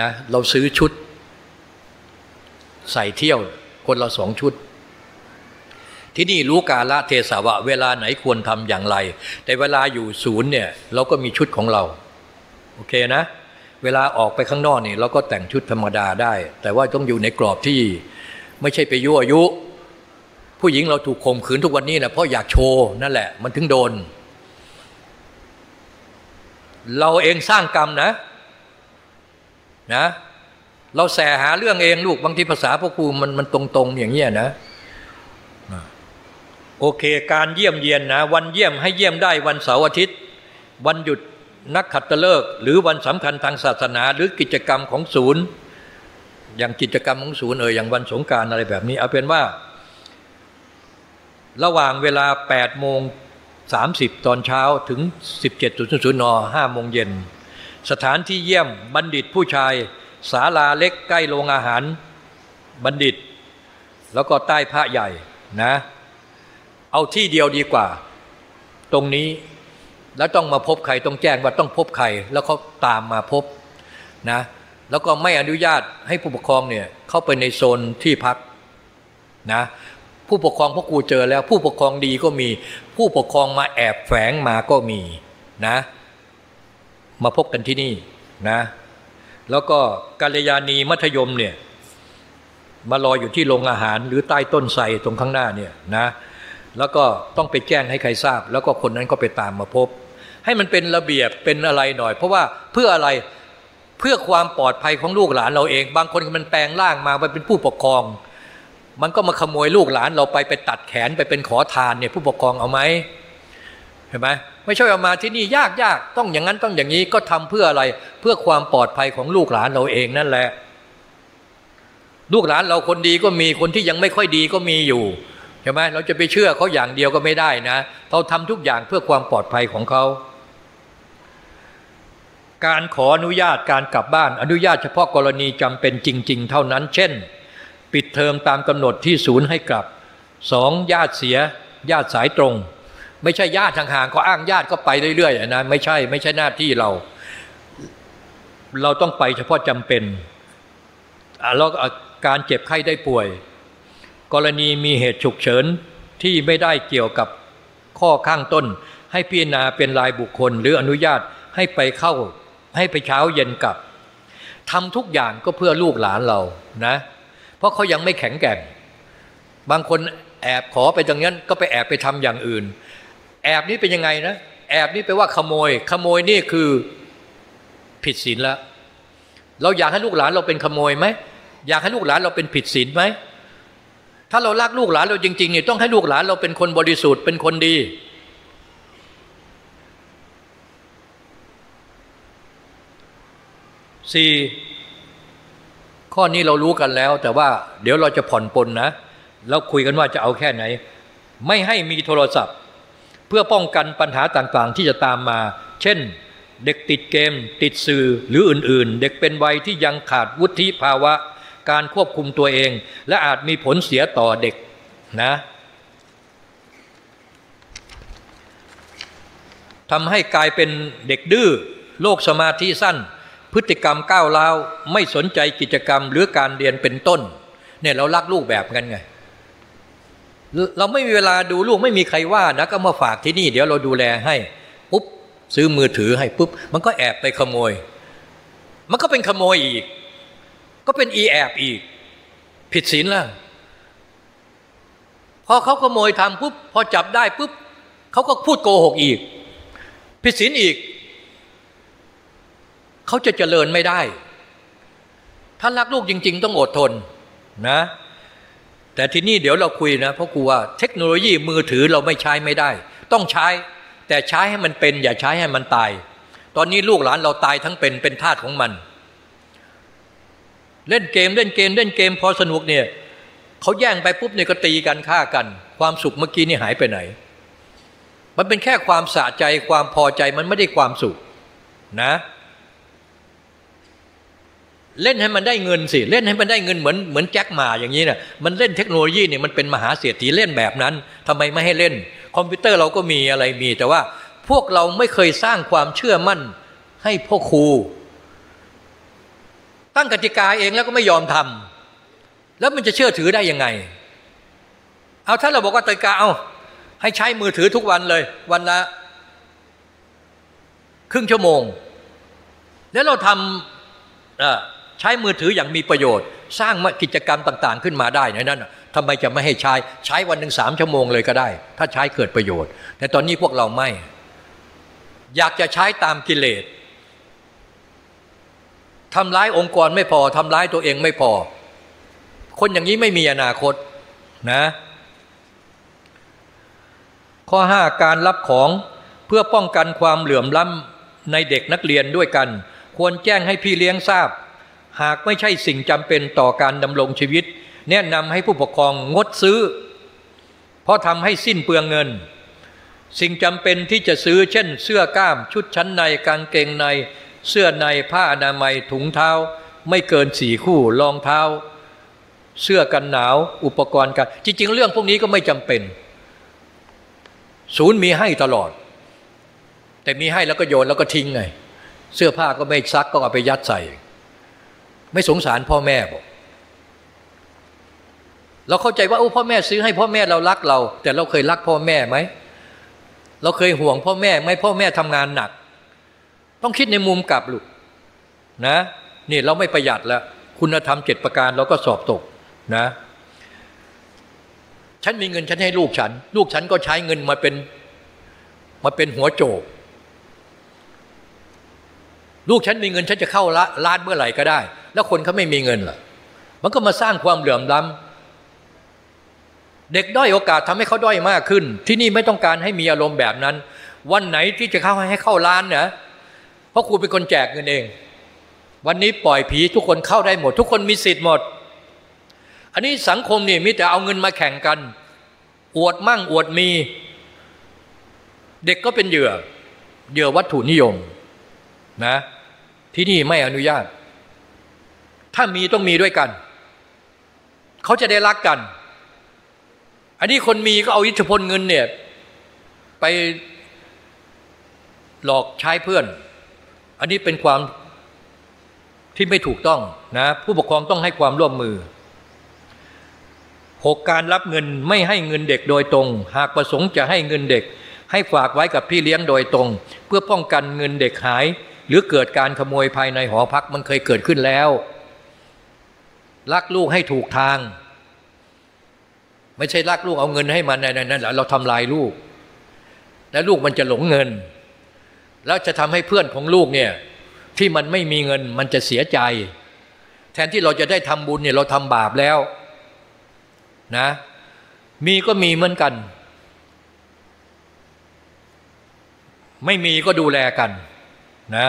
Speaker 2: นะเราซื้อชุด ใส่เที่ยวคนเราสองชุด ที่นี่รู้กาละเทศะวะ เวลาไหนควรทำอย่างไร แต่เวลาอยู่ศูนย์เนี่ยเราก็มีชุดของเรา โอเคนะ เวลาออกไปข้างนอกเนี่ยเราก็แต่งชุดธรรมดาได้ แต่ว่าต้องอยู่ในกรอบที่ไม่ใช่ไปยั่วยุ ผู้หญิงเราถูกข่มขืนทุกวันนี้นะเพราะอยากโชว์นั่นแหละ มันถึงโดน เราเองสร้างกรรมนะนะเราแสหาเรื่องเองลูกบางทีภาษาพ่อครูมันมันตรง ๆ อย่างเงี้ยนะ โอเค การเยี่ยมเยียนนะ วันเยี่ยมให้เยี่ยมได้วันเสาร์อาทิตย์ วันหยุดนักขัตฤกษ์หรือวันสำคัญทางศาสนา หรือกิจกรรมของศูนย์ อย่างกิจกรรมของศูนย์เอออย่างวันสงการอะไรแบบนี้ เอาเป็นว่า ระหว่างเวลา8โมง 30 ตอนเช้าถึง 17.00น5โมงเย็น สถานที่เยี่ยมบัณฑิตผู้ชายศาลาเล็กใกล้โรงอาหารบัณฑิต แล้วก็ใต้พระใหญ่นะ เอาที่เดียวดีกว่า ตรงนี้แล้วต้องมาพบใครต้องแจ้งว่าต้องพบใคร แล้วเขาตามมาพบนะแล้วก็ไม่อนุญาตให้ผู้ปกครองเนี่ยเข้าไปในโซนที่พักนะ ผู้ปกครองพ่อครูเจอแล้ว ผู้ปกครองดีก็มี ผู้ปกครองมาแอบแฝงมาก็มีนะ มาพบกันที่นี่นะ แล้วก็กัลยาณีมัธยมเนี่ยมารออยู่ที่โรงอาหารหรือใต้ต้นไทรตรงข้างหน้าเนี่ยนะแล้วก็ต้องไปแจ้งให้ใครทราบ แล้วก็คนนั้นก็ไปตามมาพบ ให้มันเป็นระเบียบเป็นอะไรหน่อย เพราะว่าเพื่ออะไรเพื่อความปลอดภัยของลูกหลานเราเอง บางคนมันแปลงร่างมาไปเป็นผู้ปกครอง มันก็มาขโมยลูกหลานเราไปไปตัดแขนไปเป็นขอทานเนี่ยผู้ปกครองเอาไหมเห็นไหมไม่ใช่เอามาที่นี่ยากยากต้องอย่างนั้นต้องอย่างนี้ก็ทำเพื่ออะไรเพื่อความปลอดภัยของลูกหลานเราเองนั่นแหละ ลูกหลานเราคนดีก็มีคนที่ยังไม่ค่อยดีก็มีอยู่ใช่ไหมเราจะไปเชื่อเขาอย่างเดียวก็ไม่ได้นะเราทำทุกอย่างเพื่อความปลอดภัยของเขาการขออนุญาตการกลับบ้านอนุญาตเฉพาะกรณีจำเป็นจริง ๆ เท่านั้น เช่น ปิดเทอมตามกำหนดที่ศูนย์ให้กลับสองญาติเสียญาติสายตรง ไม่ใช่ญาติทางห่างก็อ้างญาติก็ไปเรื่อยๆนะไม่ใช่ไม่ใช่หน้าที่เรา เราต้องไปเฉพาะจำเป็นแล้วการเจ็บไข้ได้ป่วย กรณีมีเหตุฉุกเฉินที่ไม่ได้เกี่ยวกับข้อข้างต้น ให้พิจารณาเป็นรายบุคคล หรืออนุญาตให้ไปเข้าให้ไปเช้าเย็นกลับทำทุกอย่างก็เพื่อลูกหลานเรานะ ราะเขายังไม่แข็งแกร่ง บางคนแอบขอไปตรงนั้นก็ไปแอบไปทำอย่างอื่น แอบนี่เป็นยังไงนะแอบนี่แปลว่าขโมย ขโมยนี่คือผิดศีลแล้วเราอยากให้ลูกหลานเราเป็นขโมยไหมอยากให้ลูกหลานเราเป็นผิดศีลไหมถ้าเรารักลูกหลานเราจริงๆเนี่ยต้องให้ลูกหลานเราเป็นคนบริสุทธิ์เป็นคนดี สี่ ข้อนี้เรารู้กันแล้ว แต่ว่าเดี๋ยวเราจะผ่อนปลนนะ แล้วคุยกันว่าจะเอาแค่ไหน ไม่ให้มีโทรศัพท์ เพื่อป้องกันปัญหาต่างๆ ที่จะตามมา เช่น เด็กติดเกม ติดสื่อหรืออื่นๆ เด็กเป็นวัยที่ยังขาดวุฒิภาวะ การควบคุมตัวเอง และอาจมีผลเสียต่อเด็กนะทำให้กลายเป็นเด็กดื้อโรคสมาธิสั้น พฤติกรรมก้าวร้าวไม่สนใจกิจกรรมหรือการเรียนเป็นต้น เนี่ยเรารักลูกแบบกันไง เราไม่มีเวลาดูลูกไม่มีใครว่านะก็มาฝากที่นี่ เดี๋ยวเราดูแลให้ปุ๊บซื้อมือถือให้ปุ๊บมันก็แอบไปขโมย มันก็เป็นขโมยอีก ก็เป็นอีแอบอีก ผิดศีลแล้วพอเขาขโมยทำปุ๊บพอจับได้ปุ๊บเขาก็พูดโกหกอีก ผิดศีลอีก เขาจะเจริญไม่ได้ ถ้ารักลูกจริง ๆ ต้องอดทนนะ แต่ที่นี่เดี๋ยวเราคุยนะ เพราะกูว่าเทคโนโลยีมือถือเราไม่ใช้ไม่ได้ ต้องใช้ แต่ใช้ให้มันเป็น อย่าใช้ให้มันตาย ตอนนี้ลูกหลานเราตายทั้งเป็นเป็นทาสของมัน เล่นเกมเล่นเกมเล่นเกมพอสนุกเนี่ยเขาแย่งไปปุ๊บเนี่ยก็ตีกันฆ่ากัน ความสุขเมื่อกี้นี่หายไปไหน มันเป็นแค่ความสะใจความพอใจมันไม่ได้ความสุขนะ เล่นให้มันได้เงินสิ เล่นให้มันได้เงินเหมือนเหมือนแจ็คหมาอย่างนี้นะ่ะมันเล่นเทคโนโลยีเนี่ยมันเป็นมหาเศรษฐีเล่นแบบนั้นทำไมไม่ให้เล่น คอมพิวเตอร์เราก็มีอะไรมี แต่ว่าพวกเราไม่เคยสร้างความเชื่อมั่นให้พ่อครู ตั้งกติกาเองแล้วก็ไม่ยอมทำแล้วมันจะเชื่อถือได้ยังไง เอาถ้าเราบอกว่าตกาเอาให้ใช้มือถือทุกวันเลย วันละ ครึ่งชั่วโมง แล้วเราทำ ใช้มือถืออย่างมีประโยชน์ สร้างกิจกรรมต่างๆ ขึ้นมาได้ในนั้นทำไมจะไม่ให้ใช้ใช้วันหนึ่งสามชั่วโมงเลยก็ได้ ถ้าใช้เกิดประโยชน์ แต่ตอนนี้พวกเราไม่ อยากจะใช้ตามกิเลสทำร้ายองค์กรไม่พอทำร้ายตัวเองไม่พอ คนอย่างนี้ไม่มีอนาคตนะ ข้อห้าการรับของเพื่อป้องกันความเหลื่อมล้ำในเด็กนักเรียนด้วยกัน ควรแจ้งให้พี่เลี้ยงทราบ หากไม่ใช่สิ่งจำเป็นต่อการดำรงชีวิต แนะนำให้ผู้ปกครองงดซื้อ เพราะทำให้สิ้นเปลืองเงิน สิ่งจำเป็นที่จะซื้อเช่น เสื้อกล้ามชุดชั้นในกางเกงใน เสื้อในผ้าอนามัยถุงเท้า ไม่เกินสี่คู่รองเท้า เสื้อกันหนาว อุปกรณ์กัน จริง ๆ เรื่องพวกนี้ก็ไม่จำเป็น ศูนย์มีให้ตลอด แต่มีให้แล้วก็โยนแล้วก็ทิ้งไงเสื้อผ้าก็ไม่ซักก็เอาไปยัดใส่ ไม่สงสารพ่อแม่บอกเราเข้าใจว่าโอ้พ่อแม่ซื้อให้พ่อแม่เรารักเรา แต่เราเคยรักพ่อแม่ไหมเราเคยห่วงพ่อแม่ไหมพ่อแม่ทำงานหนัก ต้องคิดในมุมกลับลูกนะนี่เราไม่ประหยัดแล้วคุณธรรมเจ็ดประการเราก็สอบตกนะ ฉันมีเงินฉันให้ลูกฉัน ลูกฉันก็ใช้เงินมาเป็นมาเป็นหัวโจก ลูกฉันมีเงินฉันจะเข้าร้านเมื่อไหร่ก็ได้ แล้วคนเขาไม่มีเงินล่ะ มันก็มาสร้างความเหลื่อมล้ำเด็กด้อยโอกาสทำให้เขาด้อยมากขึ้น ที่นี่ไม่ต้องการให้มีอารมณ์แบบนั้น วันไหนที่จะเข้าให้เข้าร้านเนี่ยเพราะครูเป็นคนแจกเงินเอง วันนี้ปล่อยผีทุกคนเข้าได้หมด ทุกคนมีสิทธิ์หมด อันนี้สังคมนี่มีแต่เอาเงินมาแข่งกัน อวดมั่งอวดมี เด็กก็เป็นเหยื่อเหยื่อวัตถุนิยม นะ ที่นี่ไม่อนุญาต ถ้ามีต้องมีด้วยกัน เขาจะได้รักกัน อันนี้คนมีก็เอาอิทธิพลเงินเนี่ย ไปหลอกใช้เพื่อน อันนี้เป็นความที่ไม่ถูกต้องนะ ผู้ปกครองต้องให้ความร่วมมือหกการรับเงินไม่ให้เงินเด็กโดยตรง หากประสงค์จะให้เงินเด็ก ให้ฝากไว้กับพี่เลี้ยงโดยตรง เพื่อป้องกันเงินเด็กหาย หรือเกิดการขโมยภายในหอพักมันเคยเกิดขึ้นแล้ว รักลูกให้ถูกทาง ไม่ใช่รักลูกเอาเงินให้มันในนั้นเราทำลายลูก แล้วลูกมันจะหลงเงิน แล้วจะทำให้เพื่อนของลูกเนี่ยที่มันไม่มีเงินมันจะเสียใจ แทนที่เราจะได้ทำบุญเนี่ยเราทำบาปแล้วนะมีก็มีเหมือนกัน ไม่มีก็ดูแลกัน นะ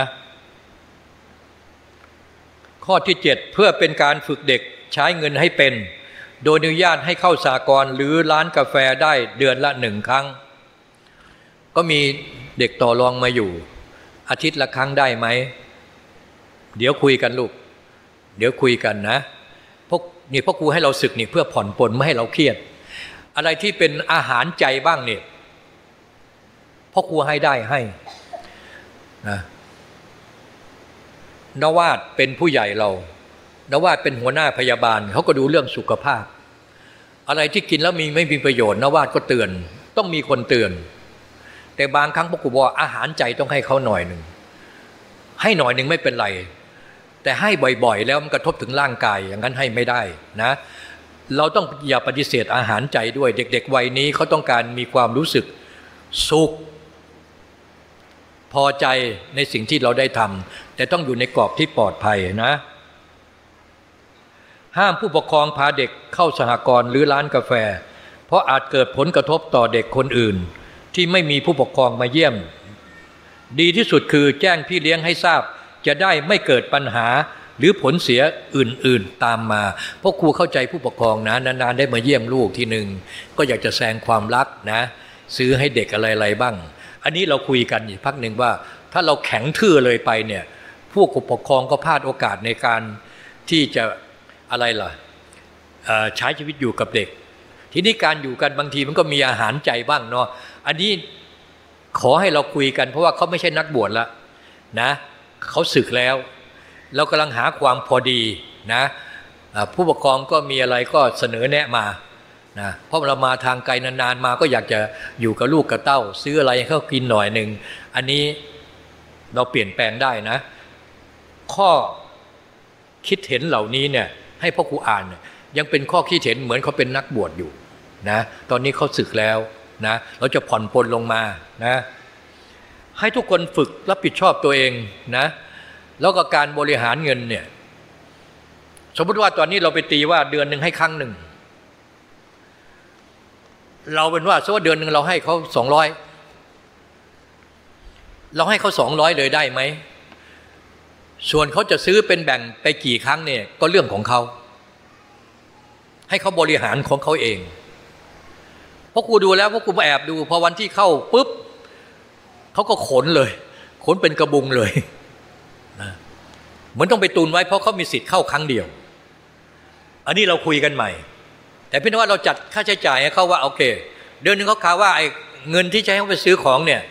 Speaker 2: ข้อที่เจ็ดเพื่อเป็นการฝึกเด็กใช้เงินให้เป็น โดยอนุญาตให้เข้าสากลหรือร้านกาแฟได้เดือนละหนึ่งครั้ง ก็มีเด็กต่อรองมาอยู่ อาทิตย์ละครั้งได้ไหม เดี๋ยวคุยกันลูก เดี๋ยวคุยกันนะพวกนี่พ่อครูให้เราศึกนี่เพื่อผ่อนปลนไม่ให้เราเครียด อะไรที่เป็นอาหารใจบ้างเนี่ยพ่อครูให้ได้ให้นะ นวาดเป็นผู้ใหญ่เรา นวาดเป็นหัวหน้าพยาบาลเขาก็ดูเรื่องสุขภาพ อะไรที่กินแล้วมีไม่มีประโยชน์ นวาดก็เตือน ต้องมีคนเตือน แต่บางครั้งพ่อครูบอกอาหารใจต้องให้เขาหน่อยหนึ่งให้หน่อยหนึ่งไม่เป็นไร แต่ให้บ่อยๆ แล้วมันกระทบถึงร่างกายอย่างนั้นให้ไม่ได้นะ เราต้องอย่าปฏิเสธอาหารใจด้วย เด็ก ๆ วัยนี้เขาต้องการมีความรู้สึกสุข พอใจในสิ่งที่เราได้ทำแต่ต้องอยู่ในกรอบที่ปลอดภัยนะ ห้ามผู้ปกครองพาเด็กเข้าสหกรณ์หรือร้านกาแฟ เพราะอาจเกิดผลกระทบต่อเด็กคนอื่น ที่ไม่มีผู้ปกครองมาเยี่ยม ดีที่สุดคือแจ้งพี่เลี้ยงให้ทราบ จะได้ไม่เกิดปัญหาหรือผลเสียอื่นๆตามมา เพราะครูเข้าใจผู้ปกครองนะนานๆได้มาเยี่ยมลูกทีหนึ่งก็อยากจะแสดงความรักนะ ซื้อให้เด็กอะไรๆบ้าง อันนี้เราคุยกันอีกพักหนึ่งว่า ถ้าเราแข็งทื่อเลยไปเนี่ยผู้ปกครองก็พลาดโอกาสในการที่จะอะไรล่ะใช้ชีวิตอยู่กับเด็ก ทีนี้การอยู่กันบางทีมันก็มีอาหารใจบ้างเนาะอันนี้ขอให้เราคุยกันเพราะว่าเขาไม่ใช่นักบวชแล้วนะเขาศึกแล้ว เรากำลังหาความพอดีนะผู้ปกครองก็มีอะไรก็เสนอแนะมา นะเพราะเรามาทางไกลนานๆมาก็อยากจะอยู่กับลูกกับเต้า ซื้ออะไรให้เขากินหน่อยหนึ่งอันนี้เราเปลี่ยนแปลงได้นะ ข้อคิดเห็นเหล่านี้เนี่ยให้พ่อครูอ่าน ยังเป็นข้อคิดเห็นเหมือนเขาเป็นนักบวชอยู่นะตอนนี้เขาศึกแล้วนะเราจะผ่อนปลนลงมานะให้ทุกคนฝึกรับผิดชอบตัวเองนะแล้วก็การบริหารเงินเนี่ยสมมติว่าตอนนี้เราไปตีว่าเดือนหนึ่งให้ครั้งหนึ่ง เราเป็นว่าสมมติเดือนหนึ่งเราให้เขาสองร้อยเราให้เขาสองร้อยเลยได้ไหมส่วนเขาจะซื้อเป็นแบ่งไปกี่ครั้งเนี่ยก็เรื่องของเขา ให้เขาบริหารของเขาเองเพราะกูดูแล้วเพราะกูแอบดูพอวันที่เข้าปุ๊บเขาก็ขนเลย ขนเป็นกระบุงเลยนะเหมือนต้องไปตุนไว้เพราะเขามีสิทธิ์เข้าครั้งเดียว อันนี้เราคุยกันใหม่ แต่พี่นว่าเราจัดค่าใช้จ่ายให้เขาว่าโอเค เดือนนึงเขาคาว่าไอ้เงินที่ใช้เขาไปซื้อของเนี่ย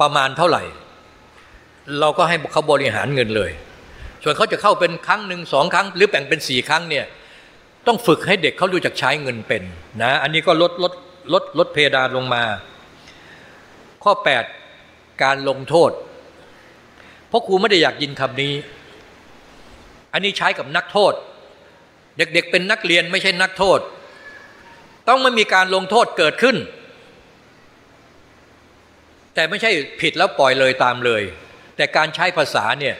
Speaker 2: ประมาณเท่าไหร่ เราก็ให้เขาบริหารเงินเลย ส่วนเขาจะเข้าเป็นครั้งหนึ่งสองครั้ง หรือแบ่งเป็นสี่ครั้งเนี่ย ต้องฝึกให้เด็กเขารู้จักใช้เงินเป็นนะ อันนี้ก็ลดลดลดลดเพดานลงมา ข้อ 8 การลงโทษ เพราะครูไม่ได้อยากยินคำนี้ อันนี้ใช้กับนักโทษ เด็กๆเป็นนักเรียนไม่ใช่นักโทษ ต้องไม่มีการลงโทษเกิดขึ้น แต่ไม่ใช่ผิดแล้วปล่อยเลยตามเลย แต่การใช้ภาษาเนี่ย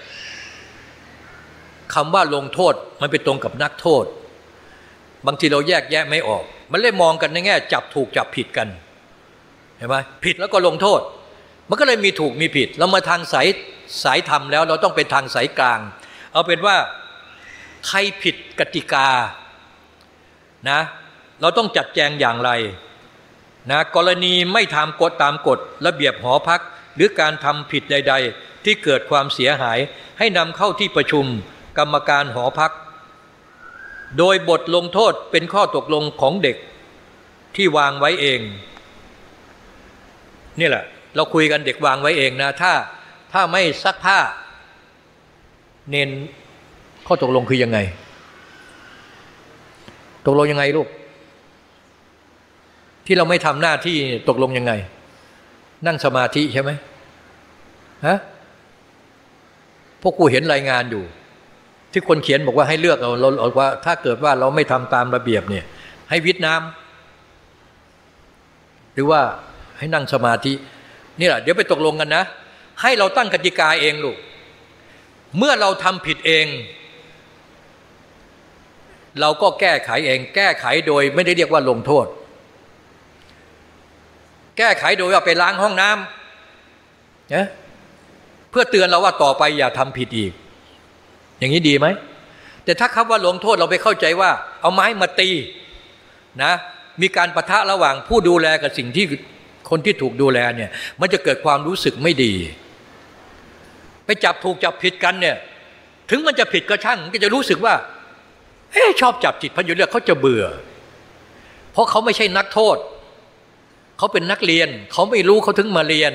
Speaker 2: คำว่าลงโทษมันไปตรงกับนักโทษ บางทีเราแยกแยะไม่ออก มันเลยมองกันในแง่ จับถูกจับผิดกันเห็นไหมผิดแล้วก็ลงโทษ มันก็เลยมีถูกมีผิด เรามาทางสายสายธรรมแล้ว เราต้องเป็นทางสายกลาง เอาเป็นว่า ใครผิดกติกานะเราต้องจัดแจงอย่างไรนะกรณีไม่ทำกฎตามกฎระเบียบหอพัก หรือการทำผิดใด ๆ ที่เกิดความเสียหายให้นำเข้าที่ประชุมกรรมการหอพัก โดยบทลงโทษเป็นข้อตกลงของเด็กที่วางไว้เอง นี่แหละ เราคุยกันเด็กวางไว้เองนะ ถ้าถ้าไม่ซักผ้า เน้น ข้อตกลงคือยังไง ตกลงยังไงลูก ที่เราไม่ทำหน้าที่ตกลงยังไง นั่งสมาธิใช่ไหมฮะพวกกูเห็นรายงานอยู่ ที่คนเขียนบอกว่าให้เลือกเอาเราบอกว่า ถ้าเกิดว่าเราไม่ทำตามระเบียบเนี่ย ให้วิทน้ำหรือว่าให้นั่งสมาธินี่แหละเดี๋ยวไปตกลงกันนะ ให้เราตั้งกติกาเองลูก เมื่อเราทำผิดเอง เราก็แก้ไขเอง แก้ไขโดยไม่ได้เรียกว่าลงโทษ แก้ไขโดยว่าไปล้างห้องน้ำนะเพื่อเตือนเราว่าต่อไปอย่าทำผิดอีก อย่างนี้ดีไหม แต่ถ้าคำว่าลงโทษเราไปเข้าใจว่า เอาไม้มาตีนะ มีการประทะระหว่างผู้ดูแลกับสิ่งที่คนที่ถูกดูแลเนี่ยมันจะเกิดความรู้สึกไม่ดี ไปจับถูกจับผิดกันเนี่ย ถึงมันจะผิดก็ช่างก็จะรู้สึกว่า เอ๊ชอบจับจิตพันยุเลือกเขาจะเบื่อ เพราะเขาไม่ใช่นักโทษ เขาเป็นนักเรียน เขาไม่รู้เขาถึงมาเรียน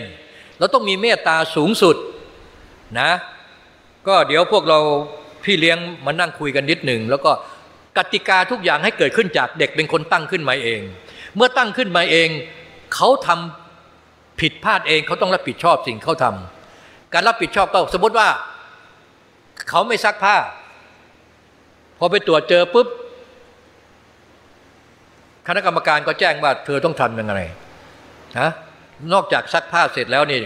Speaker 2: เราต้องมีเมตตาสูงสุดนะ ก็เดี๋ยวพวกเราพี่เลี้ยงมานั่งคุยกันนิดหนึ่งแล้วก็กติกาทุกอย่างให้เกิดขึ้นจากเด็กเป็นคนตั้งขึ้นมาเอง เมื่อตั้งขึ้นมาเอง เขาทำผิดพลาดเองเขาต้องรับผิดชอบสิ่งเขาทำการรับผิดชอบก็สมมติว่า เขาไม่ซักผ้า อไปตรวจเจอปุ๊บคณะกรรมการก็แจ้งว่า เธอต้องทำยังไงฮะนอกจากซักผ้าเสร็จแล้วนี่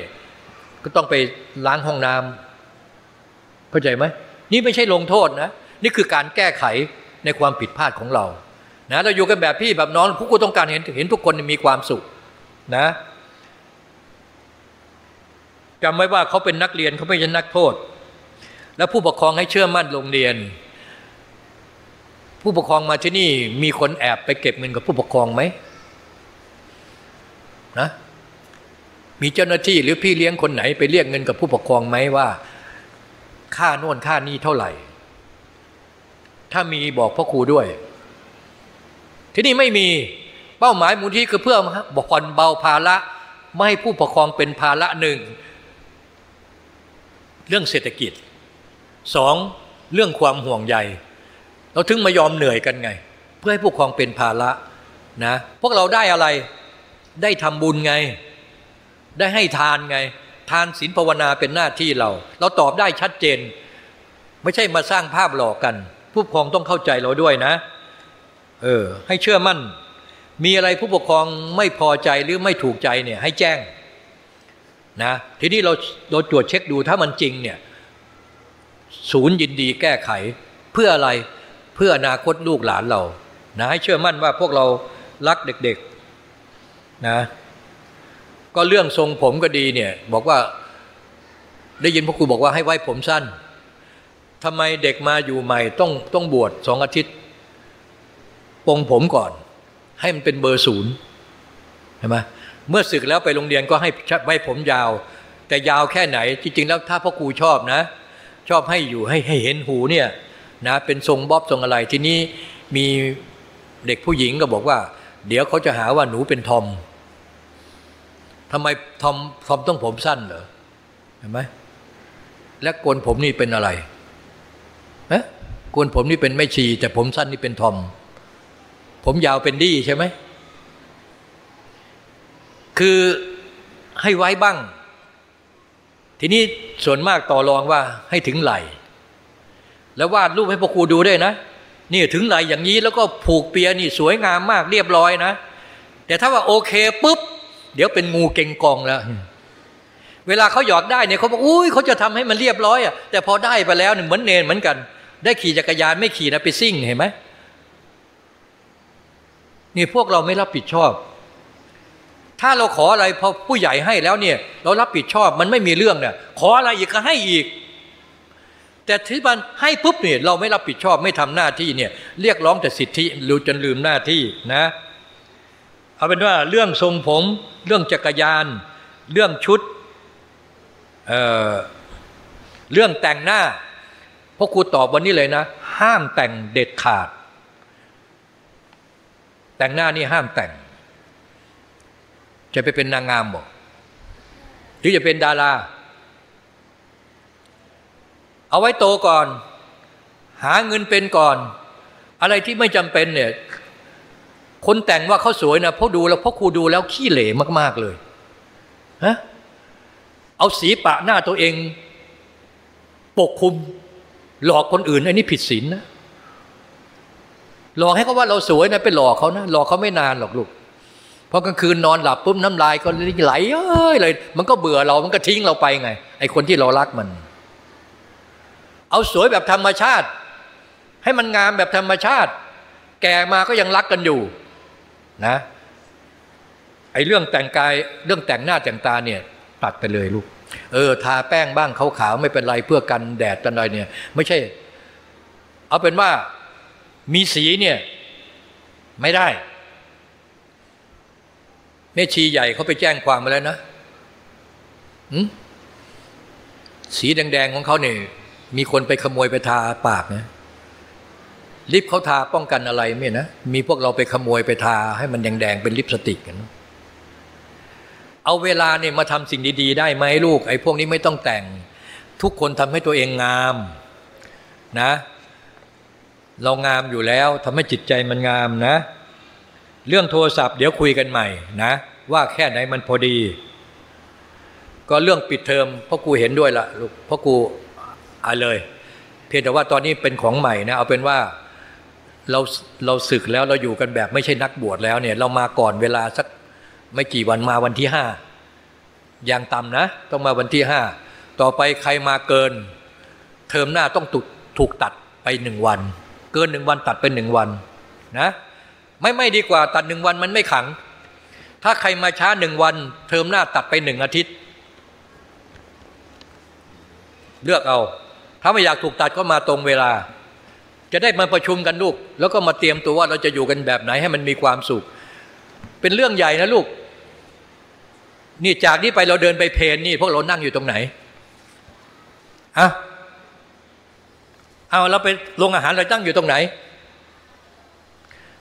Speaker 2: ก็ต้องไปล้างห้องน้ำเข้าใจไหมนี่ไม่ใช่ลงโทษนะ นี่คือการแก้ไขในความผิดพลาดของเรานะเราอยู่กันแบบพี่แบบน้องผู้กูต้องการเห็นเห็นทุกคนมีความสุขนะจำไว้ว่าเขาเป็นนักเรียนเขาไม่ใช่นักโทษ แล้วผู้ปกครองให้เชื่อมั่นโรงเรียน ผู้ปกครองมาที่นี่มีคนแอบไปเก็บเงินกับผู้ปกครองไหมนะมีเจ้าหน้าที่หรือพี่เลี้ยงคนไหนไปเรียกเงินกับผู้ปกครองไหมว่า ค่าโน่นค่านี้เท่าไหร่ ถ้ามีบอกพ่อครูด้วย ที่นี่ไม่มีเป้าหมายมูลที่คือเพื่อบอกผ่อนเบาภาระไม่ให้ผู้ปกครองเป็นภาระหนึ่ง เรื่องเศรษฐกิจสองเรื่องความห่วงใย เราถึงมายอมเหนื่อยกันไง เพื่อให้ผู้ปกครองเป็นภาระนะ พวกเราได้อะไรได้ทำบุญไง ได้ให้ทานไง ทานศีลภาวนาเป็นหน้าที่เรา เราตอบได้ชัดเจน ไม่ใช่มาสร้างภาพหลอกกัน ผู้ปกครองต้องเข้าใจเราด้วยนะ เออ ให้เชื่อมั่น มีอะไรผู้ปกครองไม่พอใจหรือไม่ถูกใจเนี่ยให้แจ้งนะทีนี้เราเราตรวจเช็คดูถ้ามันจริงเนี่ย ศูนย์ยินดีแก้ไขเพื่ออะไร เพื่ออนาคตลูกหลานเรานะให้เชื่อมั่นว่าพวกเรารักเด็กๆนะก็เรื่องทรงผมก็ดีเนี่ยบอกว่าได้ยินพ่อครูบอกว่าให้ไว้ผมสั้นทำไมเด็กมาอยู่ใหม่ต้องต้องบวชสองอาทิตย์ปงผมก่อน ให้มันเป็นเบอร์ศูนย์เห็นไหมเมื่อศึกแล้วไปโรงเรียนก็ให้ไว้ผมยาว แต่ยาวแค่ไหน จริง ๆ แล้วถ้าพ่อครูชอบนะ ชอบให้อยู่ให้ให้เห็นหูเนี่ย นะเป็นทรงบ๊อบทรงอะไรทีนี้มีเด็กผู้หญิงก็บอกว่า เดี๋ยวเขาจะหาว่าหนูเป็นทอมทำไมทอมทอมต้องผมสั้นเหรอเห็นไหมและโกนผมนี่เป็นอะไรฮะโกนผมนี่เป็นไม่ชี แต่ผมสั้นนี่เป็นทอม ผมยาวเป็นดี้ใช่ไหมคือให้ไว้บ้าง ทีนี้ส่วนมากต่อรองว่าให้ถึงไหล แล้ววาดรูปให้พ่อครูดูด้วยนะนี่ถึงไหลอย่างนี้แล้วก็ผูกเปียนี่สวยงามมากเรียบร้อยนะ แต่ถ้าว่าโอเคปุ๊บ เดี๋ยวเป็นงูเก่งกองแล้ว เวลาเขาหยอกได้เนี่ยเขาบอกอุ้ยเขาจะทำให้มันเรียบร้อยอะแต่พอได้ไปแล้วเนี่ยเหมือนเนนเหมือนกัน ได้ขี่จักรยานไม่ขี่นะไปซิ่งเห็นไหมนี่พวกเราไม่รับผิดชอบ ถ้าเราขออะไรพอผู้ใหญ่ให้แล้วเนี่ย เรารับผิดชอบมันไม่มีเรื่องเนี่ยขออะไรอีกก็ให้อีก แต่ที่มันให้ปุ๊บเนี่ยเราไม่รับผิดชอบไม่ทำหน้าที่เนี่ยเรียกร้องแต่สิทธิลืมจนลืมหน้าที่นะเอาเป็นว่าเรื่องทรงผมเรื่องจักรยาน เรื่องชุดเเรื่องแต่งหน้าพราะครูตอบวันนี้เลยนะ ห้ามแต่งเด็ดขาด แต่งหน้านี่ห้ามแต่ง จะไปเป็นนางงามบอกหรือจะเป็นดารา เอาไว้โตก่อน หาเงินเป็นก่อน อะไรที่ไม่จำเป็นเนี่ยคนแต่งว่าเขาสวยนะเพราะดูแล้วเพราะครูดูแล้วขี้เหร่มาก ๆเลยฮะเอาสีปะหน้าตัวเอง ปกคุม หลอกคนอื่นอันนี้ผิดศีลนนะหลอกให้เขาว่าเราสวยนะไปหลอกเขานะหลอกเขาไม่นานหรอกลูกพอกลางคืนนอนหลับปุ๊บน้ำลายก็ไหลเอ้ยเลย มันก็เบื่อเรามันก็ทิ้งเราไปไง ไอคนที่เรารักมัน เอาสวยแบบธรรมชาติ ให้มันงามแบบธรรมชาติ แก่มาก็ยังรักกันอยู่นะไอเรื่องแต่งกายเรื่องแต่งหน้าแต่งตาเนี่ยตัดไปเลยลูก เออ ทาแป้งบ้างขาวๆไม่เป็นไรเพื่อกันแดดกันอะไรเนี่ย ไม่ใช่ เอาเป็นว่ามีสีเนี่ยไม่ได้แม่ชีใหญ่เขาไปแจ้งความมาแล้วนะสีแดงๆของเขาเนี่ย มีคนไปขโมยไปทาปากนะลิปเขาทาป้องกันอะไรไม่นะมีพวกเราไปขโมยไปทาให้มันแดงๆเป็นลิปสติกกันเอาเวลาเนี่ยมาทำสิ่งดี ๆ ได้ไหมลูก ไอ้พวกนี้ไม่ต้องแต่ง ทุกคนทำให้ตัวเองงามนะ เรางามอยู่แล้วทำให้จิตใจมันงามนะ เรื่องโทรศัพท์เดี๋ยวคุยกันใหม่นะ ว่าแค่ไหนมันพอดี ก็เรื่องปิดเทอมพ่อครูเห็นด้วยละลูกพ่อค รูอาเลย เพียงแต่ว่าตอนนี้เป็นของใหม่นะเอาเป็นว่าเราเราศึกแล้วเราอยู่กันแบบไม่ใช่นักบวชแล้วเนี่ย เรามาก่อนเวลาสักไม่กี่วันมาวันที่ห้าอย่างต่ำนะ ต้องมาวันที่ห้าต่อไปใครมาเกิน เทอมหน้าต้องถูกถูกตัดไปหนึ่งวัน เกินหนึ่งวันตัดเป็นหนึ่งวันนะ ไม่ไม่ดีกว่าตัดหนึ่งวันมันไม่ขัง ถ้าใครมาช้าหนึ่งวัน เทอมหน้าตัดไปหนึ่งอาทิตย์ เลือกเอา ถ้าไม่อยากถูกตัดก็มาตรงเวลา จะได้มาประชุมกันลูก แล้วก็มาเตรียมตัวว่าเราจะอยู่กันแบบไหนให้มันมีความสุข เป็นเรื่องใหญ่นะลูก นี่จากนี้ไปเราเดินไปเพนนี่ พวกเรานั่งอยู่ตรงไหนอะเอาเราไปโรงอาหารเราตั้งอยู่ตรงไหน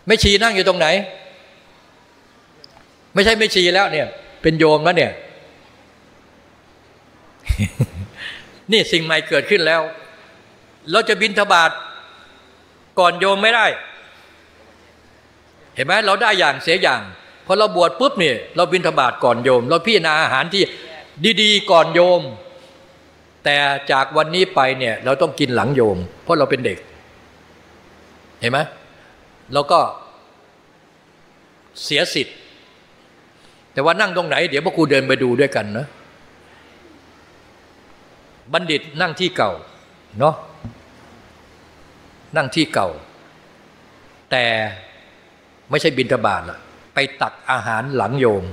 Speaker 2: ไม่ชีนั่งอยู่ตรงไหน ไม่ใช่ไม่ชีแล้วเนี่ย เป็นโยมแล้วเนี่ย นี่สิ่งใหม่เกิดขึ้นแล้ว เราจะบินทบาทก่อนโยมไม่ได้ เห็นไหมเราได้อย่างเสียอย่างพอเราบวชปุ๊บเนี่ยเราบินทบาทก่อนโยม เราพิจารณาอาหารที่ดีๆ ก่อนโยม แต่จากวันนี้ไปเนี่ยเราต้องกินหลังโยม เพราะเราเป็นเด็ก เห็นไหมเราก็เสียสิทธิ์ แต่ว่านั่งตรงไหน เดี๋ยวพวกครูเดินไปดูด้วยกันนะ บัณฑิตนั่งที่เก่าเนาะนั่งที่เก่า แต่ไม่ใช่บินทบาทละไปตักอาหารหลังโยม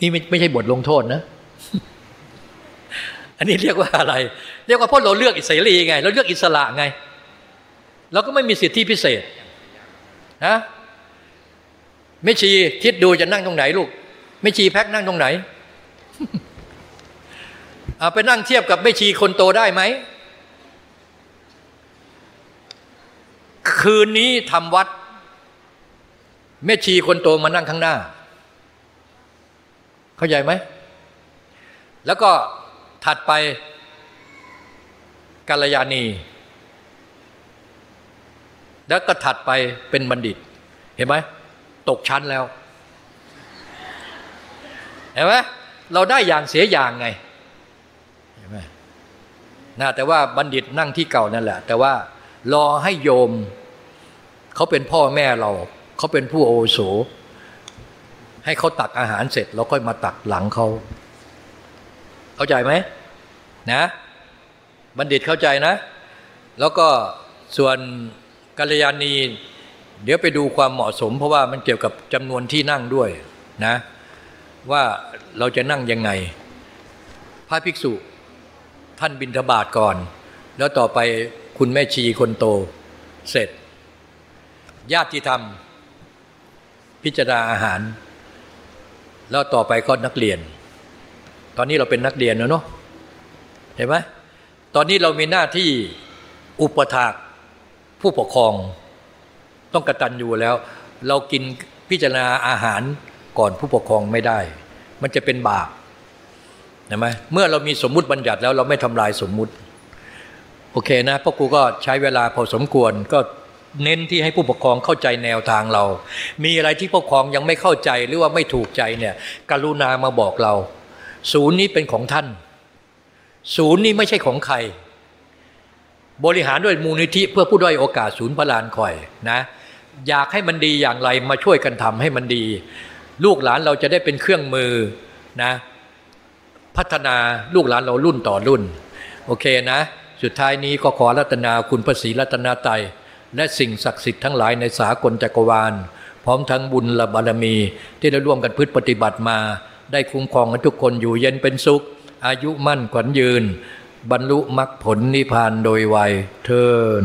Speaker 2: นี่ไม่ไม่ใช่บทลงโทษนะ อันนี้เรียกว่าอะไร เรียกว่าเพราะเราเลือกอิสรีไง เราเลือกอิสระไง เราก็ไม่มีสิทธิพิเศษนะไม่ชีคิดดูจะนั่งตรงไหนลูก ไม่ชีแพ็กนั่งตรงไหนเอาไปนั่งเทียบกับไม่ชีคนโตได้ไหม คืนนี้ทำวัดแม่ชีคนโตมานั่งข้างหน้า เข้าใจไหม แล้วก็ถัดไปกัลยาณี แล้วก็ถัดไปเป็นบัณฑิต เห็นไหม ตกชั้นแล้ว เห็นไหมเราได้อย่างเสียอย่างไงเห็นไหมนะแต่ว่าบัณฑิตนั่งที่เก่านั่นแหละ แต่ว่ารอให้โยม เขาเป็นพ่อแม่เรา เขาเป็นผู้โอโสให้เขาตักอาหารเสร็จแล้วค่อยมาตักหลังเขาเข้าใจไหมนะ บัณฑิตเข้าใจนะ แล้วก็ส่วนกัลยาณี เดี๋ยวไปดูความเหมาะสม เพราะว่ามันเกี่ยวกับจำนวนที่นั่งด้วยนะ ว่าเราจะนั่งยังไง พระภิกษุท่านบินทบาทก่อน แล้วต่อไปคุณแม่ชีคนโต เสร็จ ญาติธรรม พิจารณาอาหาร แล้วต่อไปก็นักเรียน ตอนนี้เราเป็นนักเรียนแล้วเนาะเห็นไหมตอนนี้เรามีหน้าที่อุปถากผู้ปกครอง ต้องกระตันอยู่แล้ว เรากินพิจารณาอาหาร ก่อนผู้ปกครองไม่ได้ มันจะเป็นบาปเห็นไหมเมื่อเรามีสมมุติบัญญัติแล้วเราไม่ทำลายสมมุติ โอเคนะพ่อครูก็ใช้เวลาพอสมควรก็เน้นที่ให้ผู้ปกครองเข้าใจแนวทางเรา มีอะไรที่ผู้ปกครองยังไม่เข้าใจหรือว่าไม่ถูกใจเนี่ย กรุณามาบอกเรา ศูนย์นี้เป็นของท่าน ศูนย์นี้ไม่ใช่ของใคร บริหารด้วยมูลนิธิเพื่อผู้ด้อยโอกาสศูนย์พระลานคอยนะ อยากให้มันดีอย่างไรมาช่วยกันทำให้มันดี ลูกหลานเราจะได้เป็นเครื่องมือนะ พัฒนาลูกหลานเรารุ่นต่อรุ่น โอเคนะ สุดท้ายนี้ก็ขอรัตนาคุณพระศรีรัตนาไตยและสิ่งศักดิ์สิทธิ์ทั้งหลายในสากลจักรวาล พร้อมทั้งบุญและบารมี ที่ได้ร่วมกันพืชปฏิบัติมา ได้คุ้มครองทุกคนอยู่เย็นเป็นสุข อายุมั่นขวัญยืน บรรลุมรรคผลนิพพานโดยไวยเทิน